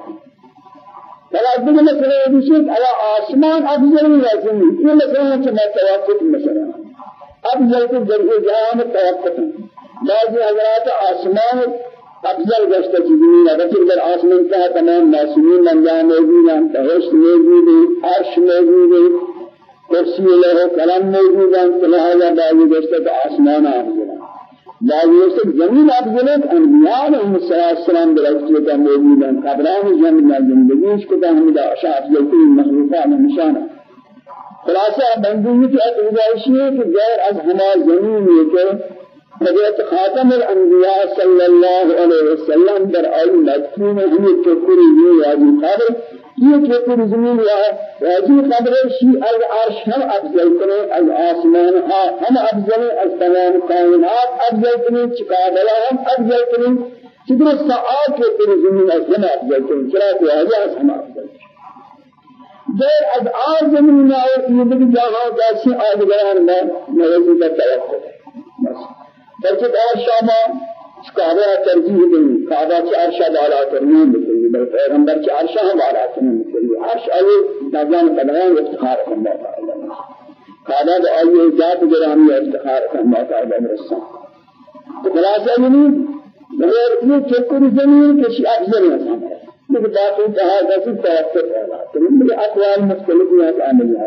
A: خلاص دیگه مسئلہ ہے دوسرے آیا آسمان افضل لازم ہے یہ مسئلہ ہے کہ میں توقف مسئلہ افضل کے ذریعے جہاں میں توقف بعض حضرات آسمان افضل گشت چیزیں اگر در آسمان کا تمام معصومین انجام موجود ہیں بہشت موجود ہے عرش موجود ہے کرسی لہ کلام موجود ہیں لہذا بعض گشت تو آسمان افضل ہے بعض گشت زمین افضل ہے انبیاء علیہ السلام درجے کا قبران زمین زندگی اس کو اشاء افضل کی مخلوقات نشانہ خلاصہ بندگی کی اتوجائشی ہے کہ غیر از ہما زمین یہ خاتم الانبیاء صلی اللہ علیہ وسلم در آئی مدفون ہمیں چکری یہ واجی قبر یہ چکری زمین یا واجی قبر شی از عرش ہم افضل کریں از آسمان ہم افضل از تمام کائنات افضل کریں چکابلا ہم افضل کریں چکر سعاد کے پر زمین از ہم افضل کریں چرا کہ واجی از ہم افضل دیر از آر زمین آئے یہ بھی جہاں جیسی آدگران میں موضوع کا توقع بس. بلکہ دار شاما کعبہ ترجیح دیں کعبہ سے عرشہ بالا کرنے مثلی بل پیغمبر کے عرشہ بالا کرنے مثلی عرش علی نظام قدران افتخار کرنا تعالی. کعبہ دے آئی ذات گرامی افتخار کرنا تعالی برسان تو خلاصہ یہ بغیر یہ چکر زمین شیء افضل ہے ہمارا لیکن باقی کہا دسی توقع ہے تو ان اقوال مختلف ہیں کہ عمل ہے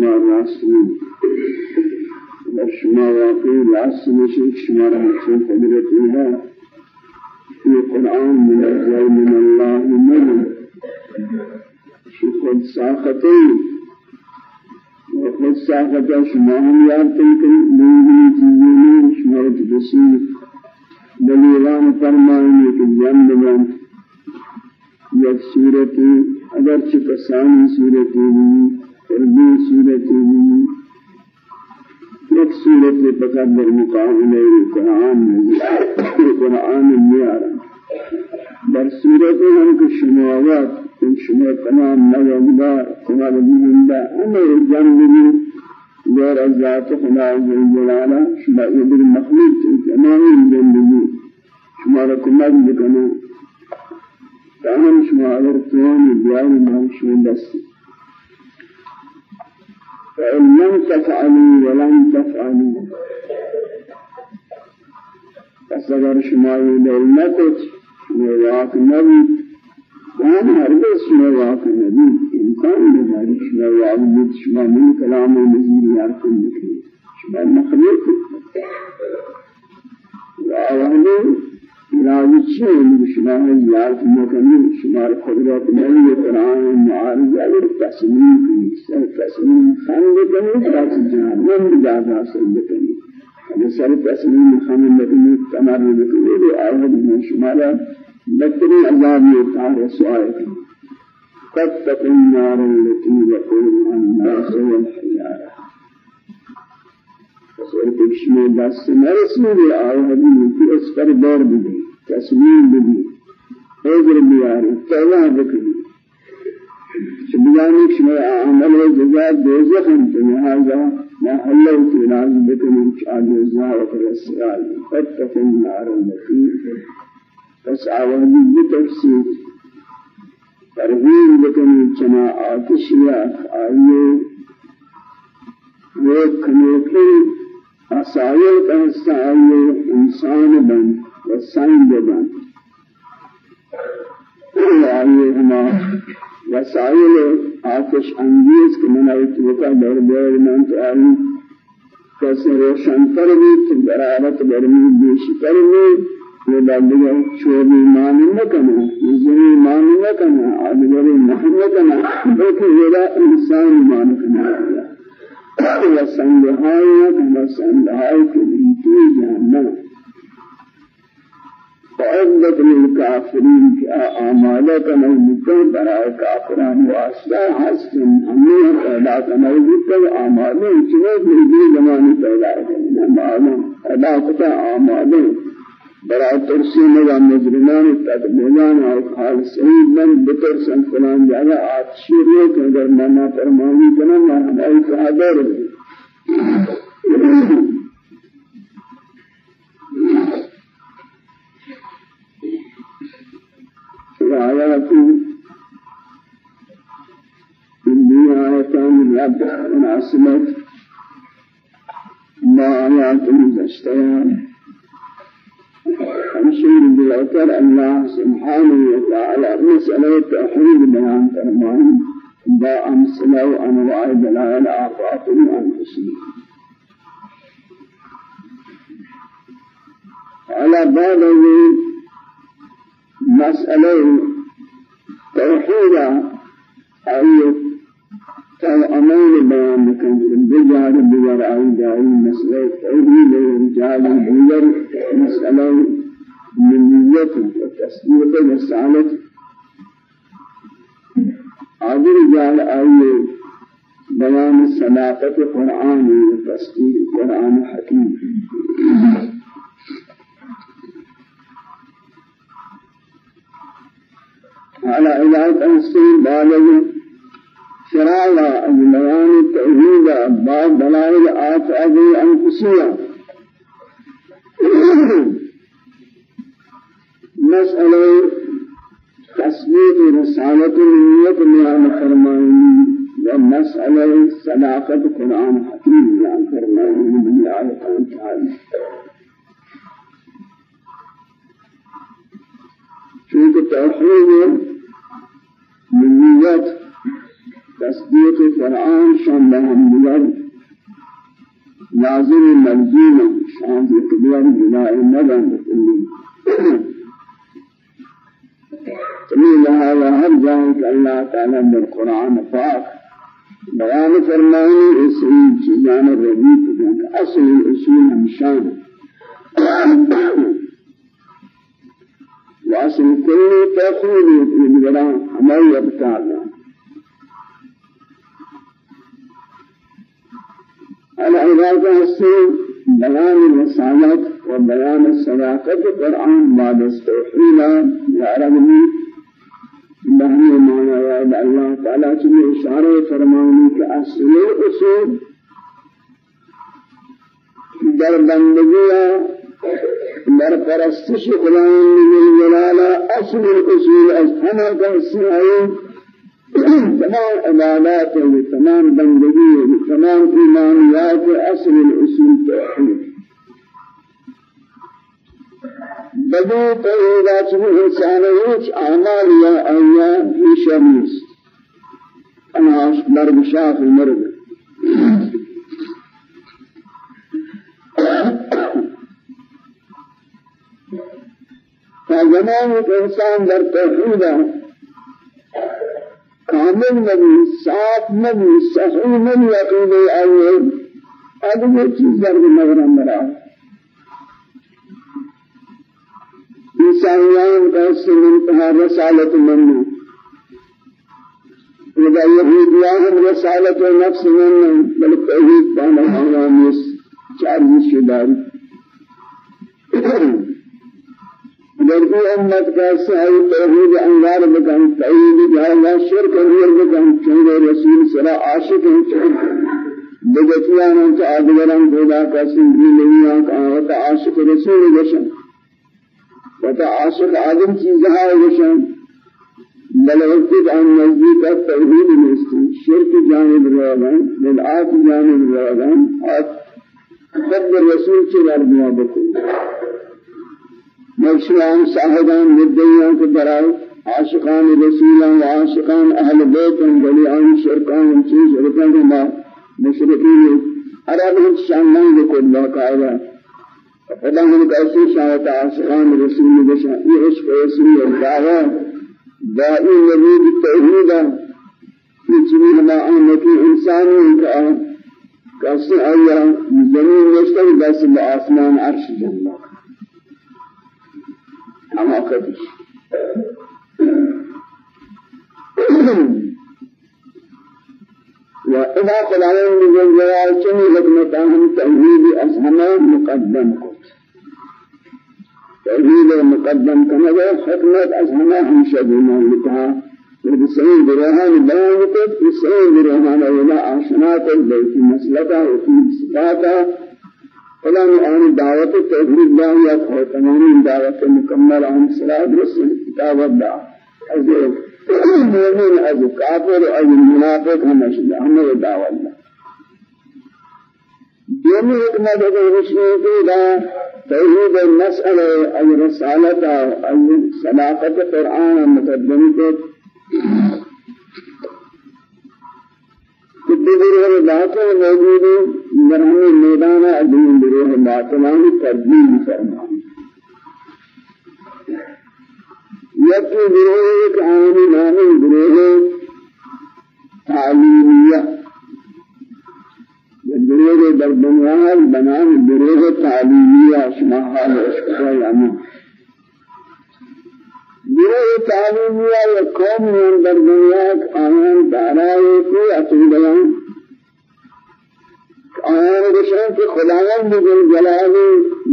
A: شما راستین اگر شما واقعی راست نشید شما را حسن قدرت الها فی قرآن منزل من الله منه شخص ساختین وقت ساقطا شما هم یادتن که نوی چیزی نیم شما را تبسی دلیلان فرمائنی که جن بگن یک صورتی اگرچه کسانی صورتی bir sureti یک صورت فقط در مقابله قرآن قرآن میارم در صورت هم که شماوات این شما تمام نوامدار کمال بیمده همه جنبی دور از ذات خدا جلاله شما یه بر مخلوق تمام جنبی شما را کمک بکنه تا هم شما اگر توانی بیاری ما شما دستی فإن لم تفعلوا ولم تفعلوا پس اگر شما دل نکت شما واقع نبید وان هرگز شما واقع نبید امکان نداری شما واقع نبید شما من کلام و نظیر یار کن بکنید شما مخلوق و آوانه راوی چیه شما یار کن بکنید شما قدرت نبی قرآن معارضه اگر تسلیم کنید سر تسلیم خند کنید تاکہ جہنم بجاز حاصل بکنید بسر تسلیم خامل لکنی تمام لکنی بھی آیت من شمالا بکری عذاب یتار سوائے فاتقوا النار التي وقودها الناس والحجارة فسأل تكشمي دست مرسول آية من في اسفر دور بدي تسليم بدي حضر بياري توبة بكري شبيانك شما عمل جزاء دوزخ انت لهذا ما حلوت ناز بكم عجزا وفرسال فاتقوا النار التي تسعى وهدي بتفسير ترغيب بكم كما آتش يا آيو وكنوكي أسائل كأسائل إنسان بن وسائل بن آيو هما وسائل آتش انگیز که من ایت وقت در دور من تو آئی۔ کسی روشن تر بھی تو برارت برمی بیشی تر بھی یہ بندگا چوبی مانی نکنا زمین مانی نکنا آدگری مہن نکنا بلکہ یہ انسان مان کنا وسنگہائی وسنگہائی کے لیے جہنم فعدت للكافرين كأعمالك موجودة براء كافران واسطة حسن همين پیدا موجودة چنوك مجدی زمانی پیدا کرنا معلوم پیدا کتا أعمالهم براء ترسين و مجرمان تدبیران و خالصین من بترسن فلان جاگا آتشیر لے کہ اگر منا فرمانی ما ہمائی فہدر الآيات من آياتان رب مناسبة ما آيات مزشتيان أمشير بالأثر الله سبحانه وتعالى مسألة توحيد بيان فرمان با أمثلة وأنواع دلائل آفات الأنفسين على بعض مسألة توحيد أي تو أمين بيان لكم بجار بجار أي داعي مسألة توحيد رجال بجار مسألة من نية وتسلية مسألة. هذه رجال أي بيان صداقة القرآن وتسلية القرآن حكيم. على علاج أنسين بالغ شرائع بيان التوحيد بعض دلائل آت أبي أنفسية. مسألة تثبيت رسالة النية بيان فرماني ومسألة صداقة القرآن حكيم فرماني من الله تعالى. چونکہ توحید منیت تصدیق قرآن شان بهم دیگر لازم ملزوم شان اقدار بنا مدن بکلی تمہیں لہذا ہر جائے کہ اللہ تعالیٰ در قرآن پاک بیان فرمائنی اسی چیزان ربیت جنگ اصل اصول ہمشان واصل كل تأخذ يبغى عمل يبتعنا العبادة السين بيان الرسالات وبيان الصداقة القرآن بعد التوحيد يا ربي بهي معنى يا الله تعالى سبحانه إشارة فرماني كأصل الأصول در بندگی در پرستش خداوند جلال اصل الاصول از همه کسی تمام عبادات و تمام بندگی و تمام ایمانیات اصل الاصول توحید. بدو توحیدات انسان هیچ اعمال یا ایام هیچ نیست. أنا مرد شاف مرد. زمان انسان در توحید کامل نبی صاف نبی صحیح نبی عقیدہ آئیے۔ اب یہ چیز در نظر مرا عیسائیان کا اس سے منتہا رسالت منو إذا يهوديان رسالة نفس من بل توحيد بانا حرام چارج شداری دربی امت کا سعی توحید انوار بکن توحید جہاں شرک انوار بکن چونگے رسول صلی عاشق ہیں بگتیان أنت آدگران پیدا کسی بھی نہیں آنکا وتا عاشق رسول گشن وتا عاشق آدم چیزہا گشن بل وقت آن نزدیک توحید نیستی. شرک جانب روان بدعات جانب روان اور خد رسول چلال بیا بکن. مشروعان صاحبان مدعیان کے برائے عاشقان رسولان و عاشقان اہل بیت ولیان شرکان چیز رکن کے ماں مشرقین عرب ہم شانان کو اللہ قائلہ خدا ہم کیسے شاہت عاشقان رسول بشا یہ عشق رسول اللہ دائی نبی بالتوحید یہ چیز ہما آمکی انسانی کا کیسے آیا زمین نشتر بس آسمان عرش جنہ أما قدش وإذا جل جلاله چنی حکمتان توحید از همه مقدم کن توحید مقدم کنه حکمت از همه همشه بیمان لکها بسعين برهان بيان كت بسعين برهان أولا آشنات البيت مسلكا وفي صفاتا فلان آن دعوت توحید اللہ یا تمام دعوت مکمل آن صلاة رسول کتاب اللہ از مومن از کافر از منافق ہمشی ہمیں دعوت اللہ دومی حکمت اگر رسول کی دا. توحید المسئلہ از رسالت از صداقت قرآن مقدم کو بگروه باطل موجود در همه میدان ادین بگروه باطلانی ترجیح فرمان یکی گروه ایک آنی نامی گروه تعلیمیه گروه در دنیا بنام گروه تعلیمیه شما حال اشکرا یعنی گروه تعلیمیہ یا قوم من در دنیا آیان دارائے کی عقیدیان آیان رشان کی خداوند جل جلالی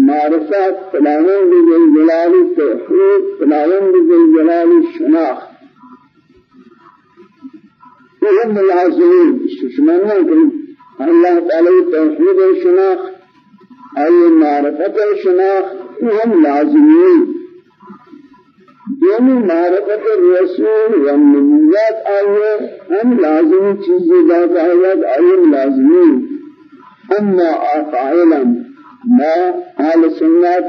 A: معرفت خداوند جل جلالی توحید خداوند جل جلالی شناخت۔ یہ ملازمین ششمانہ کہ اللہ تعالی توحید شناخت ای معرفت شناخت ہم لازمین یعنی معرفت رسول و نبوت آئے ہم لازمی چیزیں ذات آیات علم لازمی. اما قائلا ما أهل سنت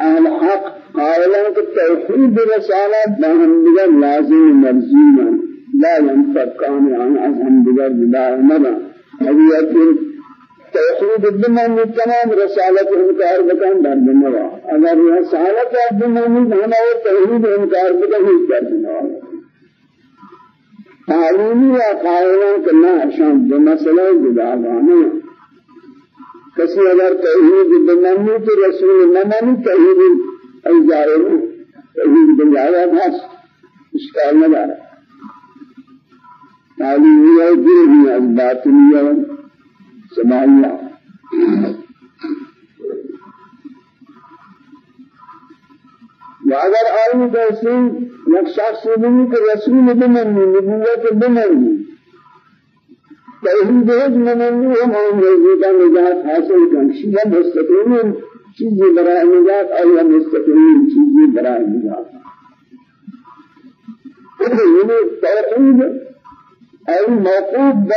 A: أهل حق قائلا کہ توحید رسالت باہم دیگر لازم مرزیما لا ينفقان عن ازهم دیگر جدا مدى حضرت توحید الدمان تمام رسالت انکار بکن در دنیا. اگر رسالت الدمان ہمیں توحید انکار بکن ہی کر دنیا. تعلیمی یا قائلان کرنا شان دو مسئلہ جدا گانے کسی اگر توحید الدمان تو رسول نمانی توحید ایجائے توحید بنجایا بھاس اشکال نہ دارا تعلیمی یا دینی از باطنی سماعیہ وأگر آئی جیسے شخص بھی کہ رسول بمنی نبوت بمنی. توحید هج مننی هم آن رزقا نجات حاصل کن. شیعہ مستقیمین چیزی برای نجات آیا مستقیمین چیزی برای نجات؟ یعنی توحید ای موقوف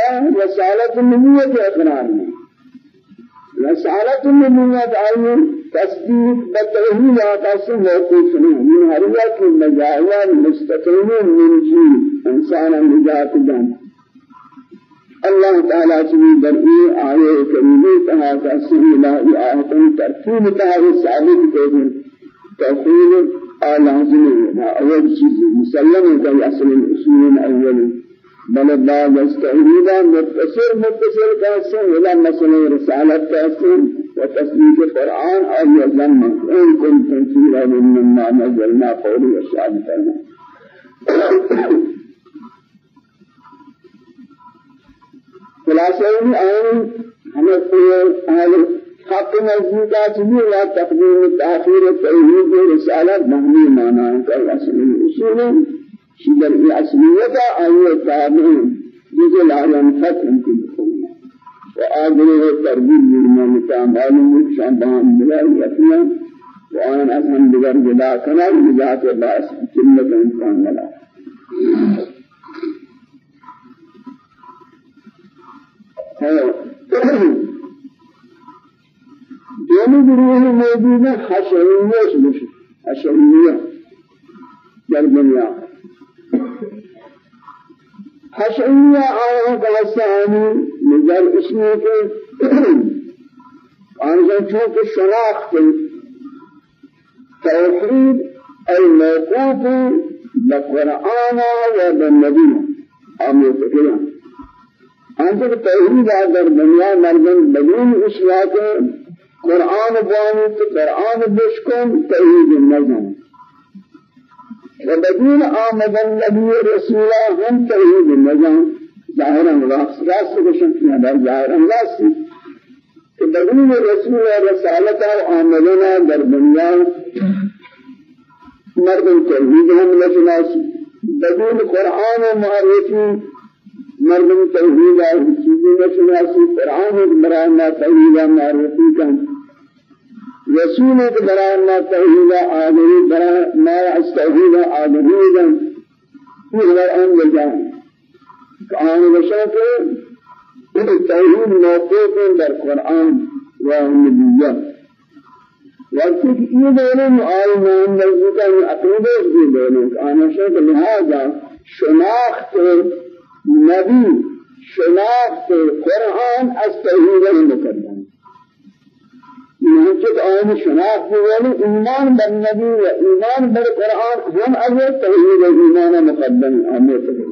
A: النبوت اقرار میں رسالت النبوت آئی تصدیق بتوحید آقا سے موقوف من حریت المجاہیان مستقیمین من جی إنسان نجات جان. الله تعالى سبحانه درئي آية كريمة تها تأسيه الله آية ترتيب تها ثابت كذن توحيد لازم ما أول شيء مسلم كي أصل الأصول أول. بل بعض استعيدا متصل متصل كاسم إلى مسألة رسالة كاسم وتصديق القرآن أو يزم إن في ريب مما نزلنا قولي الشهادة خلاصہ آئین ہمیں اہل حق نزدیکات بھی لا تقدیم تاخیر توحید رسالت مہمی مانا کر اصل اصول شدر ای اصلیت آئیے تابع جزء لا ينفت انکل وآخر تربیب من معلوم شان بہم ملائے اپنا وآن أصلا بگر جدا کنا نجات بأس جنت إنسان ملا دونوں گروہ موجود حشریہ اسمش حشریہ در دنیا. حشریہ آیا کلسانی نظر اسمی کے آنجا چونکہ شناخت توحید الموقوف بقرآن و بالنبی آمیت کلام انظر توحید در دنیا مردم بدون اشراق قرآن بانی قرآن بشکن توحید نظم و بدون آمدن نبی رسول هم توحید نظم ظاهرا راست راست کشن کیا در ظاهرا راست کہ بدون رسول رسالت و آمدنا در دنیا. مردم توحید هم نشناسی بدون قرآن و معرفی مردم توحید ہے چیزیں نشناسی قرآن ما توحید معرفی کن. رسول کے برائے اللہ توحید آدمی برائے ما استوحید آدمی دن یہ ہمارا ان لگا آن بشر کے توحید موقع پر در قرآن و نبیہ وقتی کہ یہ دولے میں آئی مان نزدیکہ میں عقیدہ بھی دولے آن بشر کے لہذا شناخت نبی شناخت قرآن از توحید مکرد يوجد آن شناخت ولی ایمان بر نبی و ایمان بر قرآن از توحید ایمان مقدم آمیت ہے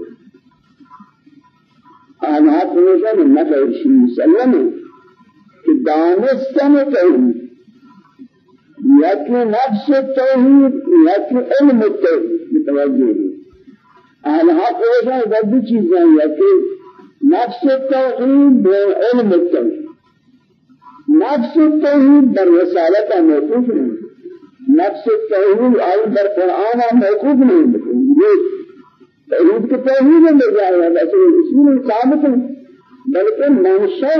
A: آنها ہمیشہ نفع مسلم ہے کہ دانستن توحید. یکی نفس التوحید یکی علم التوحید متوجہ ہے أهل حق وجه دو چیزیں یا کہ نفس التوحید و علم التوحید نفس التوحید در رسالت موقوف نہیں نفس التوحید آئی در قرآن موقوف نہیں یہ توحید کے توحید میں جائے گا ویسے اصول ثابت ہے بلکہ منشأ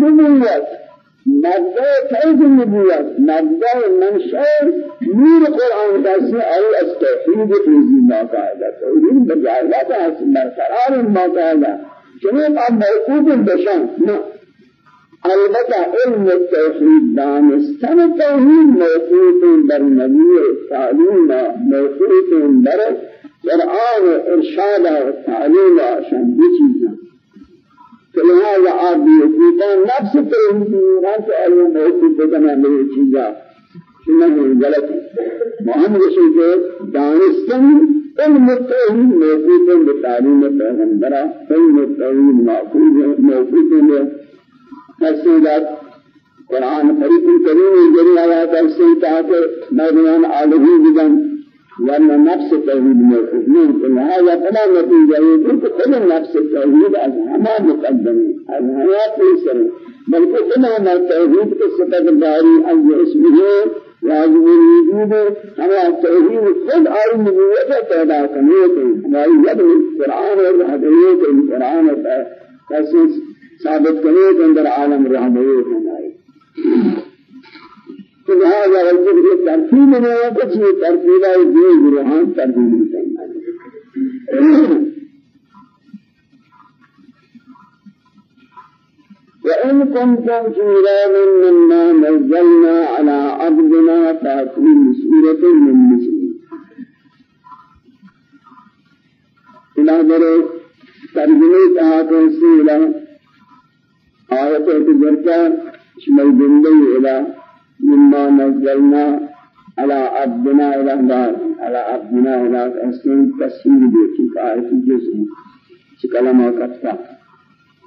A: نبوت مبدأ فیض النبوت مبدأ منشأ نور قرآن دست أي التوحيد في ما قاعدة توحيد بجعلة حسن برقرار ما قاعدة جميع موقوف بشان نعم البته علم التوحید دانستن توحید موقوف بر نبی تعلیم موقوف بر قرآن ارشاد و تعلیم آشان بچیزن فلهذا عادي يكون نفس التوحيد تو أيوة موجود بدنا من چیزا؟ شنو غلط محمد رسول کے دانستن علم التوحید موجود ہے بتعلیم پیغمبر علم التوحید موجود موجود ہے تفسیرات قرآن قریب کریم جری آیات سے تاکہ نوجوان عالمی بدن لأن نفس التوحيد موجود. إن هذا فلا نتيجة. يقول كل نفس التوحيد أزهما مقدم أزهما تيسر بل كل ما التوحيد كصفة داري أي اسمه واجب الوجود هذا التوحيد خود آي نبوة پیدا کرنے کے ہماری ید القرآن اور حدیث ثابت کرے اندر عالم رحمه فرمائے تو لہذا وجد یہ ترتیب میں ہے کہ یہ ترتیب ہے یہ گروہان ترتیب کرنا وإن كنتم في ريب مما نزلنا على عبدنا فأتوا بسورة من مثله. إلى ذلك ترجمة تهاتو سيلا آية تجرتا شمال بندي إلى مما نزلنا على عبدنا إلى دار على عبدنا إلى أسلم تسهيل بيتي كآية الجزء شكلما كتفا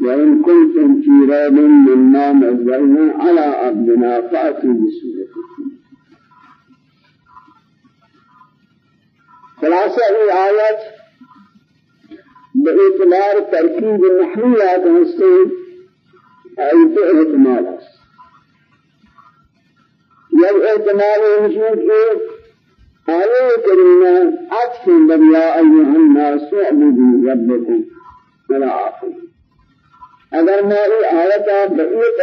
A: وإن كنتم في ريب مما نزلنا على عبدنا فأتوا بسورة. خلاصة هي آيات بإطلاع تركيب النحويات هستين آيات احتمالات یک احتمال وجود کے آیے کریمہ عطف دریا ایها الناس اعبدوا ربكم ولا آخر اگر میں آیت بقیت